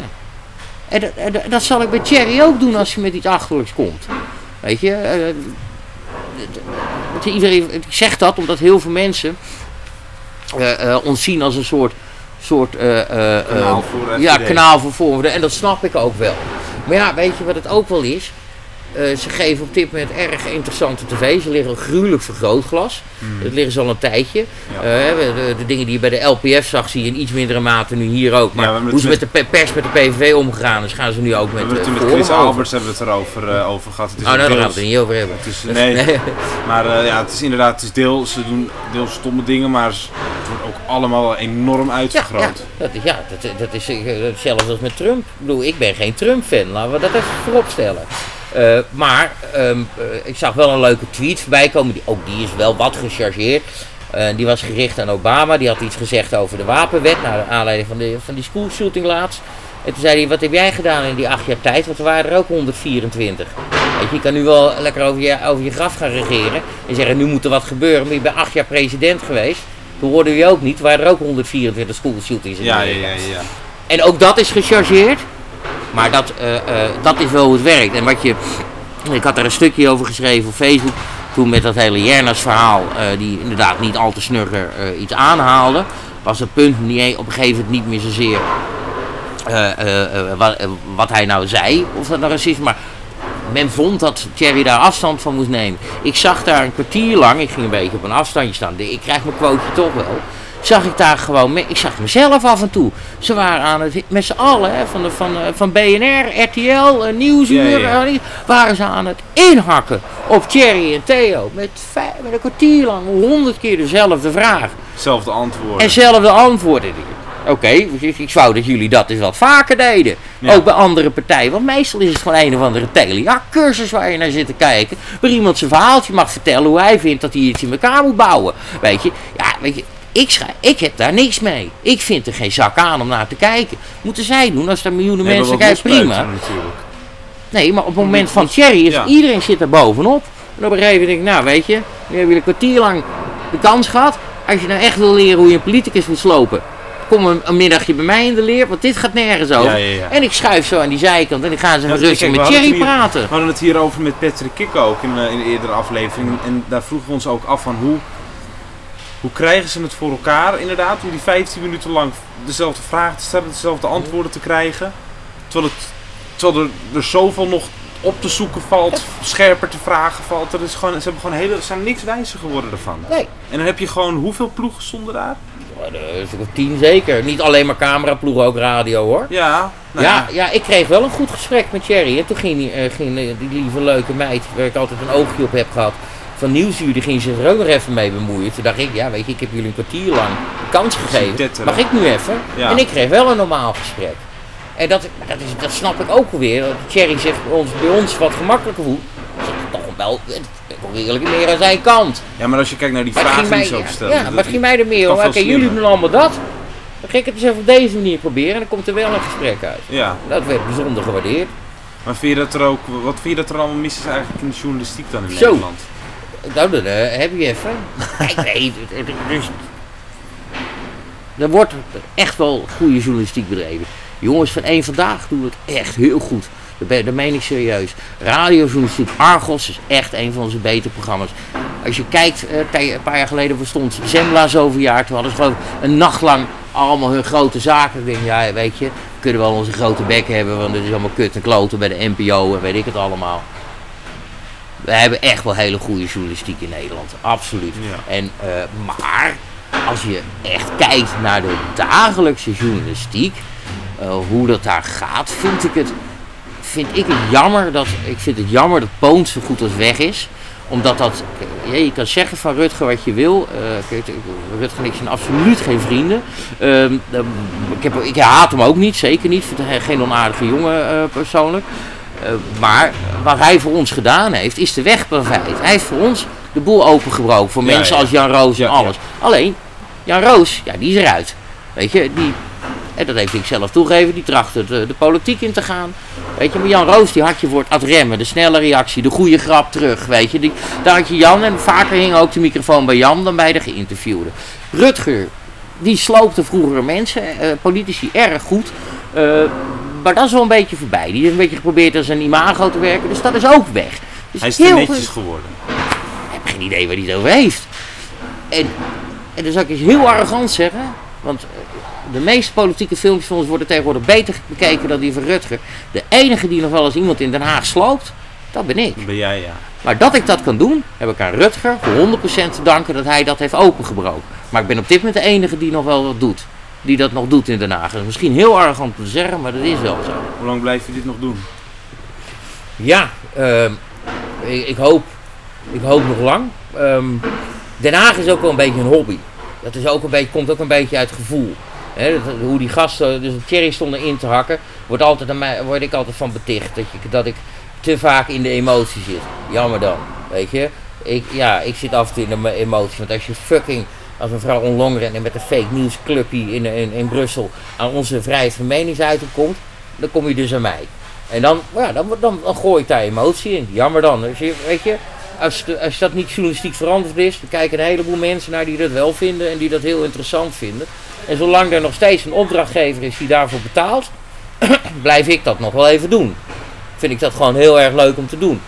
En dat, en dat- dat zal ik bij Thierry ook doen als hij met iets achterlijks komt. Weet je, eh, iedereen, ik zeg dat omdat heel veel mensen eh, eh, ons zien als een soort, soort eh, eh, eh, Kanaal voor ja, kanaal voor. En dat snap ik ook wel. Maar ja, weet je wat het ook wel is? Eh, ze geven op dit moment erg interessante tv. Ze liggen gruwelijk vergrootglas. Dat liggen ze al een tijdje. Ja. Eh, de, de, de dingen die je bij de LPF zag, zie je in iets mindere mate nu hier ook. Maar Ja, hebben hoe ze met de pe- pers, met de PVV omgegaan is, gaan ze nu ook We met hebben het eh, met Chris. Alberts hebben we het erover eh, over gehad. Het is Oh, nou, daar gaan we het niet over hebben. het is, nee, [LAUGHS] maar ja, het is inderdaad, het is deel, ze doen deels stomme dingen, maar het wordt ook allemaal enorm uitvergroot. ja, dat, is- ja dat, dat is hetzelfde als met Trump. Ik bedoel, ik ben geen Trump-fan, laten we dat even voorop Eh, maar ehm, eh, ik zag wel een leuke tweet voorbij komen. Die, ook die is wel wat gechargeerd. Eh, die was gericht aan Obama. Die had iets gezegd over de wapenwet. Naar aanleiding van, de, van die schoolshooting laatst. En toen zei hij, wat heb jij gedaan in die acht jaar tijd? Want er waren er ook 124. Weet je, je kan nu wel lekker over je, over je graf gaan regeren. En zeggen, nu moet er wat gebeuren. Maar je bent acht jaar president geweest. Toen hoorden we je ook niet. Er waren er ook 124 schoolshootings in Ja, ja, ja, ja. En ook dat is gechargeerd. Maar dat, eh, eh, dat is wel hoe het werkt. En wat je. Ik had er een stukje over geschreven op Facebook. Toen met dat hele Jernas verhaal. eh, die inderdaad niet al te snugger iets aanhaalde. Was het punt niet, op een gegeven moment niet meer zozeer. wat, wat hij nou zei. Of dat nou racisme. Maar men vond dat Thierry daar afstand van moest nemen. Ik zag daar een kwartier lang, ik ging een beetje op een afstandje staan, ik krijg mijn quoteje toch wel. Zag ik daar gewoon, me- ik zag mezelf af en toe. Ze waren aan het, met z'n allen, hè, van, de, van, eh, van BNR, RTL, eh, Nieuwsuur, Ja, ja, waren ze aan het inhakken op Thierry en Theo. Met, vijf, met een kwartier lang, honderd keer dezelfde vraag. Hetzelfde antwoord. En zelfde antwoorden. Oké, ik, ik wou dat jullie dat eens wat vaker deden. Ja. Ook bij andere partijen. Want meestal is het gewoon een of andere telejac-cursus waar je naar zit te kijken. Waar iemand zijn verhaaltje mag vertellen hoe hij vindt dat hij iets in elkaar moet bouwen. Weet je, ja, weet je. Ik, schrijf, ik heb daar niks mee. Ik vind er geen zak aan om naar te kijken. Moeten zij doen als er miljoenen Nee, mensen kijken, prima. natuurlijk. Nee, maar op het moment van Thierry is Ja. iedereen zit er bovenop. En op een gegeven moment denk ik, nou weet je, nu hebben jullie een kwartier lang de kans gehad. Als je nou echt wil leren hoe je een politicus moet slopen, kom een, een middagje bij mij in de leer, want dit gaat nergens over. Ja, ja, ja. En ik schuif zo aan die zijkant en ik ga ze rustig met Thierry hier- praten. We hadden het hier over met Patrick Kikker ook in, eh, in de eerdere aflevering. En daar vroegen we ons ook af van hoe, hoe krijgen ze het voor elkaar inderdaad om die 15 minuten lang dezelfde vragen te stellen, dezelfde antwoorden te krijgen. Terwijl, het, terwijl er, er zoveel nog op te zoeken valt, scherper te vragen valt. Er is gewoon, ze hebben gewoon hele, er zijn niks wijzer geworden ervan. Nee, En dan heb je gewoon hoeveel ploegen stonden daar? dat is ook tien zeker. Niet alleen maar cameraploegen, ook radio hoor. Ja, nou ja, ja, ik kreeg wel een goed gesprek met Thierry. En toen ging, eh, ging eh, die lieve leuke meid, waar ik altijd een oogje op heb gehad, van Nieuwsuur, die ging zich er ook nog even mee bemoeien. Toen dacht ik, ja weet je, ik heb jullie een kwartier lang kans gegeven. Mag ik nu even? Ja. En ik kreeg wel een normaal gesprek. En dat, dat, is, dat snap ik ook alweer. Thierry zegt ons, bij ons wat gemakkelijker voelt. Toch wel eerlijk meer aan zijn kant. Ja, maar als je kijkt naar die vragen die ze ook stellen. Ja, maar het ging mij er meer om. Oké, jullie doen allemaal dat. Dan ga ik het eens even op deze manier proberen en dan komt er wel een gesprek uit. Ja. Dat werd bijzonder gewaardeerd. Maar vind je dat er ook, wat vind je dat er allemaal mis is eigenlijk in de journalistiek dan in Zo. Nederland? Nou, dat uh, heb je even. Kijk, nee, dus, er wordt echt wel goede journalistiek bedreven. Jongens van één vandaag doen het echt heel goed. Dat, meen ik serieus. Radiojournalistiek Argos is echt een van onze betere programma's. Als je kijkt, uh, een paar jaar geleden bestond Zembla zoveel jaar. Toen hadden ze gewoon een nacht lang allemaal hun grote zaken. Ik denk, ja, weet je, we kunnen wel onze grote bek hebben, want het is allemaal kut en kloten bij de NPO en weet ik het allemaal. We hebben echt wel hele goede journalistiek in Nederland, absoluut. En, uh, maar als je echt kijkt naar de dagelijkse journalistiek, uh, hoe dat daar gaat, vind ik het, vind ik het jammer dat, ik vind het jammer dat Poont zo goed als weg is omdat dat, ja, je kan zeggen van Rutger wat je wil. Uh, Rutger en ik zijn absoluut geen vrienden. Uh, ik, heb, ik haat hem ook niet, zeker niet. Ik vind geen onaardige jongen uh, persoonlijk. Uh, maar wat hij voor ons gedaan heeft, is de weg perfect. Hij heeft voor ons de boel opengebroken. Voor mensen als Jan Roos en alles. Alleen, Jan Roos, ja, die is eruit. Weet je, die, en dat heeft ik zelf toegegeven, die trachtte de, de, politiek in te gaan. Weet je, maar Jan Roos die had je voor het remmen, de snelle reactie, de goede grap terug, weet je. Die, daar had je Jan en vaker hing ook de microfoon bij Jan dan bij de geïnterviewde. Rutger, die sloopte vroeger mensen, eh, politici erg goed. Uh, maar dat is wel een beetje voorbij. Die heeft een beetje geprobeerd als een imago te werken, dus dat is ook weg. Dus hij is te netjes geworden. Ik heb geen idee waar hij het over heeft. En, en dan zou ik eens heel arrogant zeggen, want eh, de meeste politieke filmpjes van ons worden tegenwoordig beter bekeken dan die van Rutger. De enige die nog wel eens iemand in Den Haag sloopt, dat ben ik. Ben jij, ja. Maar dat ik dat kan doen, heb ik aan Rutger voor 100% te danken dat hij dat heeft opengebroken. Maar ik ben op dit moment de enige die nog wel wat doet. Die dat nog doet in Den Haag. Dat is misschien heel arrogant te zeggen, maar dat is wel zo. Hoe lang blijf je dit nog doen? Ja, uh, ik, ik, hoop, ik hoop nog lang. Uh, Den Haag is ook wel een beetje een hobby. Dat is ook een beetje, komt ook een beetje uit gevoel hoe die gasten, dus de cherry stonden in te hakken, wordt altijd aan mij, word ik altijd van beticht. Dat, je, dat ik te vaak in de emotie zit. Jammer dan, weet je. Ik, ja, ik zit af en toe in de emotie. Want als je fucking als mevrouw Onlongren en met een fake nieuws clubje in, in, in Brussel aan onze vrijheid van komt, dan kom je dus aan mij. En dan, ja, dan, dan, dan gooi ik daar emotie in. Jammer dan. Dus weet je, als, de, als dat niet journalistiek veranderd is, dan kijken een heleboel mensen naar die dat wel vinden en die dat heel interessant vinden. En zolang er nog steeds een opdrachtgever is die daarvoor betaalt, [CLEARS THROAT] blijf ik dat nog wel even doen. Vind ik dat gewoon heel erg leuk om te doen.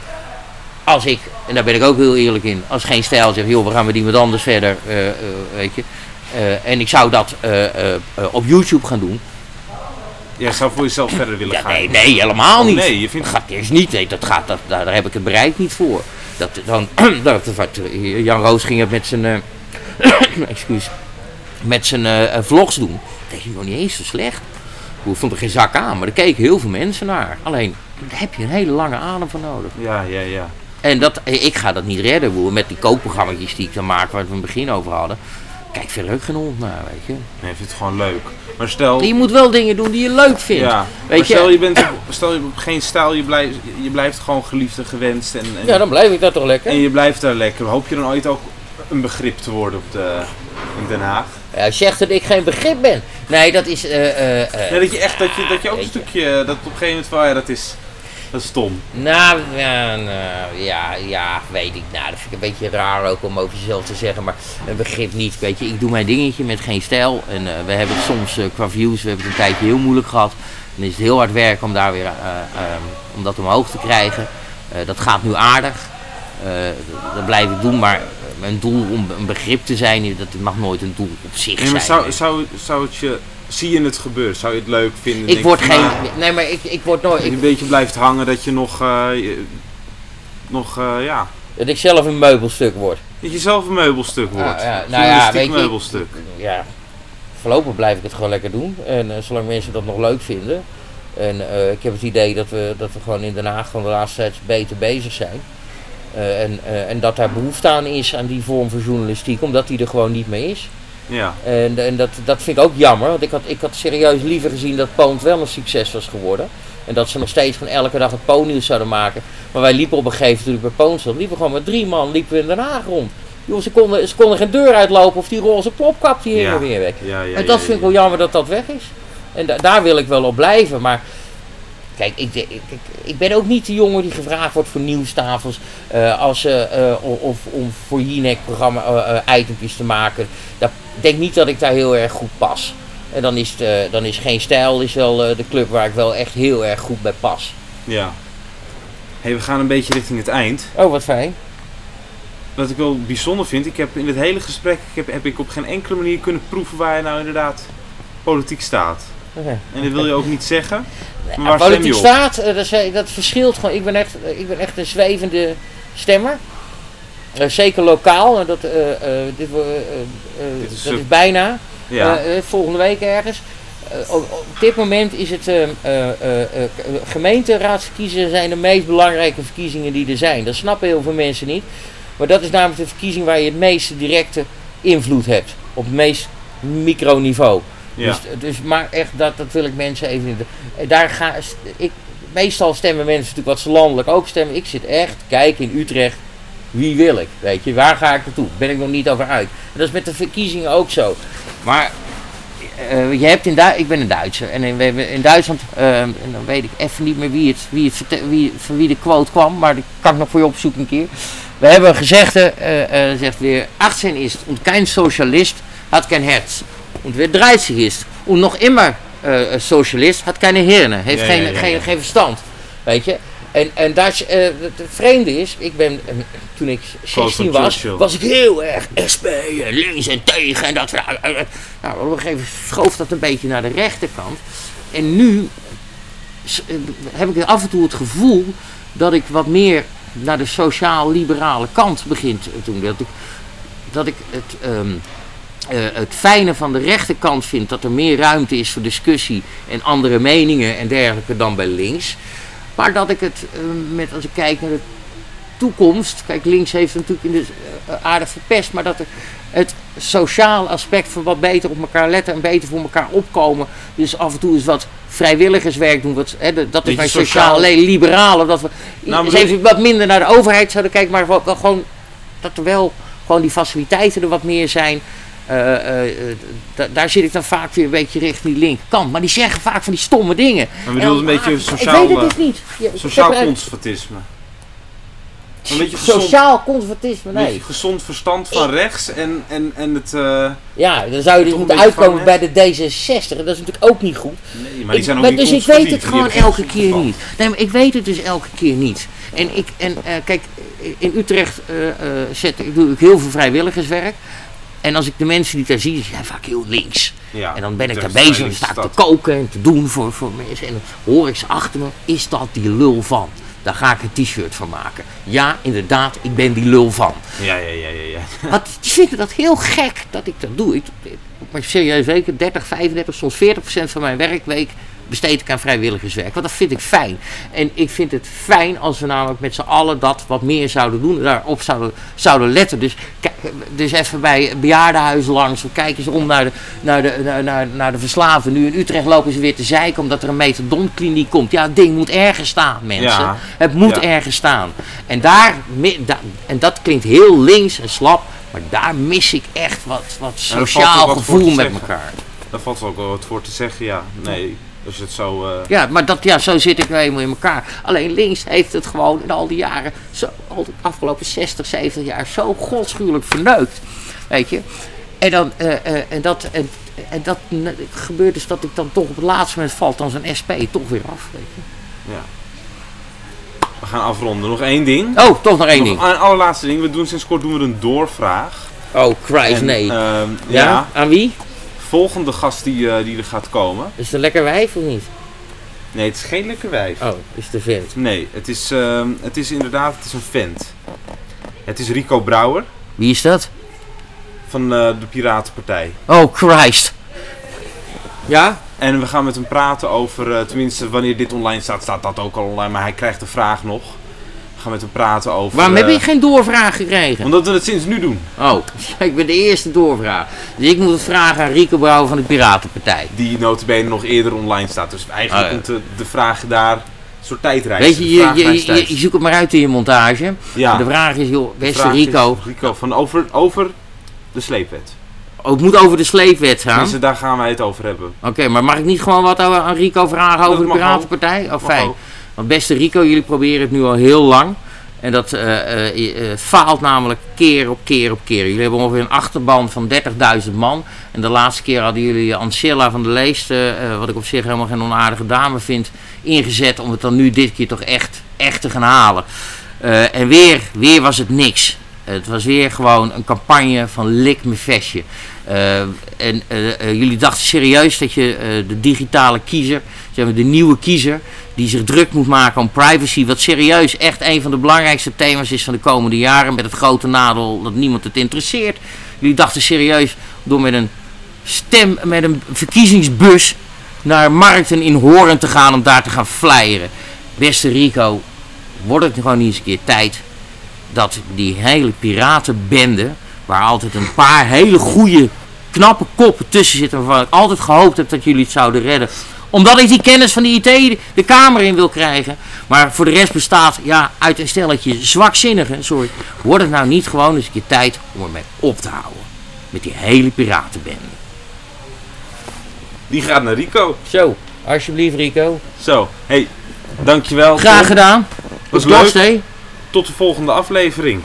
Als ik, en daar ben ik ook heel eerlijk in, als geen stijl zegt, joh, we gaan met iemand anders verder, uh, uh, weet je. Uh, en ik zou dat op YouTube gaan doen. Jij zou voor jezelf verder willen ja, gaan? Nee, nee helemaal oh, niet. Nee, je vindt... Dat gaat eerst niet. Nee, dat gaat, dat, daar, daar heb ik het bereik niet voor. Dat, dan, [CLEARS THROAT] dat, Jan Roos ging het met zijn... [CLEARS THROAT] excuus met zijn vlogs doen. Dat deed nog niet eens zo slecht. Ik vond er geen zak aan, maar er keken heel veel mensen naar. Alleen, daar heb je een hele lange adem voor nodig. Ja, ja, ja. En dat, eh, ik ga dat niet redden, boer. Met die kookprogramma's die ik dan maak, waar we het begin over hadden. Kijk ook geen hond naar, weet je. Nee, ik vind het gewoon leuk. Maar stel... Je moet wel dingen doen die je leuk vindt. Ja, weet maar stel je, bent [COUGHS] stel je geen stijl, je blijft, je blijft gewoon geliefd en gewenst. En, en, ja, dan blijf ik dat toch lekker. En je blijft daar lekker. Hoop je dan ooit ook een begrip te worden op de, in Den Haag? Ja, zegt dat ik geen begrip ben. Nee, dat is. Uh, uh, nee, dat je echt dat je, dat je ook een stukje. Dat op een gegeven moment van ja, dat is. Dat is stom. Nou, ja, nou, ja, ja, weet ik. Nou, dat vind ik een beetje raar ook om over jezelf te zeggen. Maar een begrip niet. Weet je, ik doe mijn dingetje met geen stijl. En uh, we hebben het soms uh, qua views, we hebben het een tijdje heel moeilijk gehad. Dan is het heel hard werk om daar weer uh, om dat omhoog te krijgen. dat gaat nu aardig. dat blijf ik doen, maar een doel om een begrip te zijn, dat mag nooit een doel op zich nee, maar zijn. Zou, zou, zou het je, zie je het gebeuren? Zou je het leuk vinden? Ik word geen, nee maar ik, ik word nooit... Een beetje blijft hangen, dat je nog, uh, je, nog uh, ja... Dat ik zelf een meubelstuk word. Dat je zelf een meubelstuk wordt. Ja, ja. Nou ja, weet meubelstuk. Je, ja, voorlopig blijf ik het gewoon lekker doen. En uh, zolang mensen dat nog leuk vinden. En uh, ik heb het idee dat we, dat we gewoon in Den Haag van de laatste tijd beter bezig zijn. Uh, en, en dat daar behoefte aan is, aan die vorm van journalistiek, omdat die er gewoon niet meer is. Ja. En, en dat, dat vind ik ook jammer, want ik had, ik had serieus liever gezien dat Poont wel een succes was geworden. En dat ze nog steeds van elke dag het Poon-nieuws zouden maken. Maar wij liepen op een gegeven moment, toen ik bij Poon zat, liepen gewoon met drie man liepen we in Den Haag rond. Joh, ze, konden, ze konden geen deur uitlopen of die roze plopkap die hing Ja. er weer weg. Ja, ja, en dat vind ik wel jammer dat dat weg is. En da- daar wil ik wel op blijven. Maar kijk, ik, ik, ik, ik ben ook niet de jongen die gevraagd wordt voor nieuwstafels. eh, als, eh, of, om voor Jinek programma itempjes te maken. Ik denk niet dat ik daar heel erg goed pas. En dan is, het, dan is Geen Stijl is wel de club waar ik wel echt heel erg goed bij pas. Ja. Hey, we gaan een beetje richting het eind. Oh, wat fijn. Wat ik wel bijzonder vind, ik heb in het hele gesprek heb, heb ik op geen enkele manier kunnen proeven waar je nou inderdaad politiek staat. En dat wil je ook niet zeggen. Maar waar stem je politiek op? staat, eh, dat, dat verschilt gewoon. Ik ben echt, eh, ik ben echt een zwevende stemmer. Eh, zeker lokaal. dat, dit, is dat is bijna. Ja. Volgende week ergens. Op, op dit moment is het eh, gemeenteraadsverkiezingen zijn de meest belangrijke verkiezingen die er zijn. Dat snappen heel veel mensen niet. Maar dat is namelijk de verkiezing waar je het meeste directe invloed hebt. Op het meest microniveau. Dus, maar echt, dat, dat wil ik mensen even eh, daar ga, ik, Meestal stemmen mensen natuurlijk wat ze landelijk ook stemmen. Ik zit echt te kijken in Utrecht. Wie wil ik? Weet je, waar ga ik naartoe? Ben ik nog niet over uit. En dat is met de verkiezingen ook zo. Maar eh, je hebt in Du ik ben een Duitser. En in, in Duitsland, eh, en dan weet ik even niet meer wie het, wie het, wie, van wie de quote kwam. Maar die kan ik nog voor je opzoeken een keer. We hebben een gezegde, eh, eh, zegt weer, 18 is und kein Socialist hat kein Herz. Und wer 30 ist und noch immer eh, Socialist hat keine Hirne. Heeft Ja, geen, ja, ja, geen, geen verstand. Weet je? En, en daar is, eh, het vreemde is, ik ben, eh, toen ik 16 van was, Churchill. was ik heel erg SP en links en tegen en dat. Nou, op een gegeven moment schoof dat een beetje naar de rechterkant. En nu eh, heb ik af en toe het gevoel dat ik wat meer naar de sociaal-liberale kant begin te doen. Dat ik, dat ik het, ehm, eh, het fijne van de rechterkant vind dat er meer ruimte is voor discussie en andere meningen en dergelijke dan bij links. Maar dat ik het eh, met, als ik kijk naar de toekomst, kijk links heeft natuurlijk in de eh, aardig verpest, maar dat er het sociale aspect van wat beter op elkaar letten en beter voor elkaar opkomen. Dus af en toe eens wat vrijwilligerswerk doen. Wat, hè, de- dat is mijn sociaal. sociaal liberale. Dat we Nou, eens maar- even wat minder naar de overheid zouden kijken, maar gewoon dat er wel gewoon die faciliteiten er wat meer zijn. Eh, eh, eh, da- daar zit ik dan vaak weer een beetje richting die linkerkant. Maar die zeggen vaak van die stomme dingen. Maar we bedoelen En- een beetje ah, sociaal, Ik weet het dus niet. Ik Sociaal er- conservatisme. Een beetje gezond, Sociaal conservatisme, nee. gezond verstand van rechts en, en, en het... Ja, dan zou je dus moeten uitkomen bij de D66. Dat is natuurlijk ook niet goed. nee, maar die Ik- zijn ook maar niet dus ik weet het gewoon elke keer niet. Nee, maar ik weet het dus elke keer niet. En, ik, en kijk, in Utrecht eh, zet, ik doe ik heel veel vrijwilligerswerk. En als ik de mensen die daar zie, die zijn vaak heel links. Ja, En dan ben ik daar bezig, dan sta ik te koken en te doen voor, voor mensen. En dan hoor ik ze achter me, is dat die lul van? Daar ga ik een t-shirt van maken. Ja, inderdaad, ik ben die lul van. Ja, ja, ja, ja. ja. [LAUGHS] Want die vinden dat heel gek dat ik dat doe. Ik, maar serieus weken, 30, 35, soms 40 procent van mijn werkweek besteed ik aan vrijwilligerswerk. Want dat vind ik fijn. En ik vind het fijn als we namelijk met z'n allen dat wat meer zouden doen. en Daarop zouden, zouden letten. Dus, kijk, dus even bij een bejaardenhuis langs. Of kijken ze om naar de, naar, de, naar, naar, naar de verslaven. Nu in Utrecht lopen ze weer te zeiken omdat er een metadonkliniek komt. Ja, het ding moet ergens staan, mensen. Ja. Het moet Ja. ergens staan. En, daar, en dat klinkt heel links en slap. Maar daar mis ik echt wat, wat sociaal gevoel met elkaar. Daar valt ook wel wat voor te zeggen, ja. Nee, je het zo... eh, Ja, maar dat, ja, zo zit ik nou eenmaal in elkaar. Alleen links heeft het gewoon in al die jaren, zo, al de afgelopen 60, 70 jaar, zo godschuwelijk verneukt. Weet je? En, dan, eh, eh, en, dat, en, en dat gebeurt dus dat ik dan toch op het laatste moment valt dan zo'n SP toch weer af. Weet je? ja. We gaan afronden. Nog één ding. Oh, toch nog één ding. Een allerlaatste ding. We doen sinds kort doen we een doorvraag. Oh, Christ, En, nee. ehm, ja? ja. Aan wie? Volgende gast die, eh, die er gaat komen. Is het een lekker wijf of niet? Nee, het is geen lekker wijf. Oh, is het de vent. Nee, het is, ehm, het is inderdaad het is een vent. Het is Rico Brouwer Wie is dat? van eh, de Piratenpartij. Oh, Christ. Ja? En we gaan met hem praten over, eh, tenminste wanneer dit online staat, staat dat ook al online, maar hij krijgt de vraag nog. Gaan met hem praten over... Waarom heb eh, ik geen doorvraag gekregen? Omdat we het sinds nu doen. Oh, [LAUGHS] ik ben de eerste doorvraag. Dus ik moet het vragen aan Rico Brouwer van de Piratenpartij. Die notabene nog eerder online staat. Dus eigenlijk Oh, ja. komt de, de vraag daar een soort tijdreis. Weet je, je, je, je, je zoekt het maar uit in je montage. ja. De vraag is, joh, beste is, Rico, Rico, van over, over de sleepwet. oh, het moet over de sleepwet gaan. Tenminste, daar gaan wij het over hebben. Oké, maar mag ik niet gewoon wat aan Rico vragen over de Piratenpartij? Oh, Mag fijn. ook. Want beste Rico, jullie proberen het nu al heel lang. En dat eh, eh, eh, faalt namelijk keer op keer op keer. Jullie hebben ongeveer een achterban van 30.000 man. En de laatste keer hadden jullie Ancilla van de Leest, wat ik op zich helemaal geen onaardige dame vind, ingezet om het dan nu dit keer toch echt, echt te gaan halen. En weer, weer was het niks. Het was weer gewoon een campagne van lik me vestje. Eh, en eh, eh, jullie dachten serieus dat je de digitale kiezer, zeg maar de nieuwe kiezer, die zich druk moet maken om privacy, wat serieus echt een van de belangrijkste thema's is van de komende jaren, met het grote nadeel dat niemand het interesseert. Jullie dachten serieus door met een stem, met een verkiezingsbus naar markten in Horen te gaan om daar te gaan flyeren. Beste Rico, wordt het gewoon niet eens een keer tijd dat die hele piratenbende, waar altijd een paar hele goede, knappe koppen tussen zitten, waarvan ik altijd gehoopt heb dat jullie het zouden redden. Omdat ik die kennis van de IT de Kamer in wil krijgen. Maar voor de rest bestaat ja, uit een stelletje zwakzinnigen, sorry. Wordt het nou niet gewoon eens een keer tijd om ermee op te houden? Met die hele piratenbende. Die gaat naar Rico. Zo, alsjeblieft Rico. Zo, hey, dankjewel. Graag gedaan. Was Tot leuk. Tot de volgende aflevering.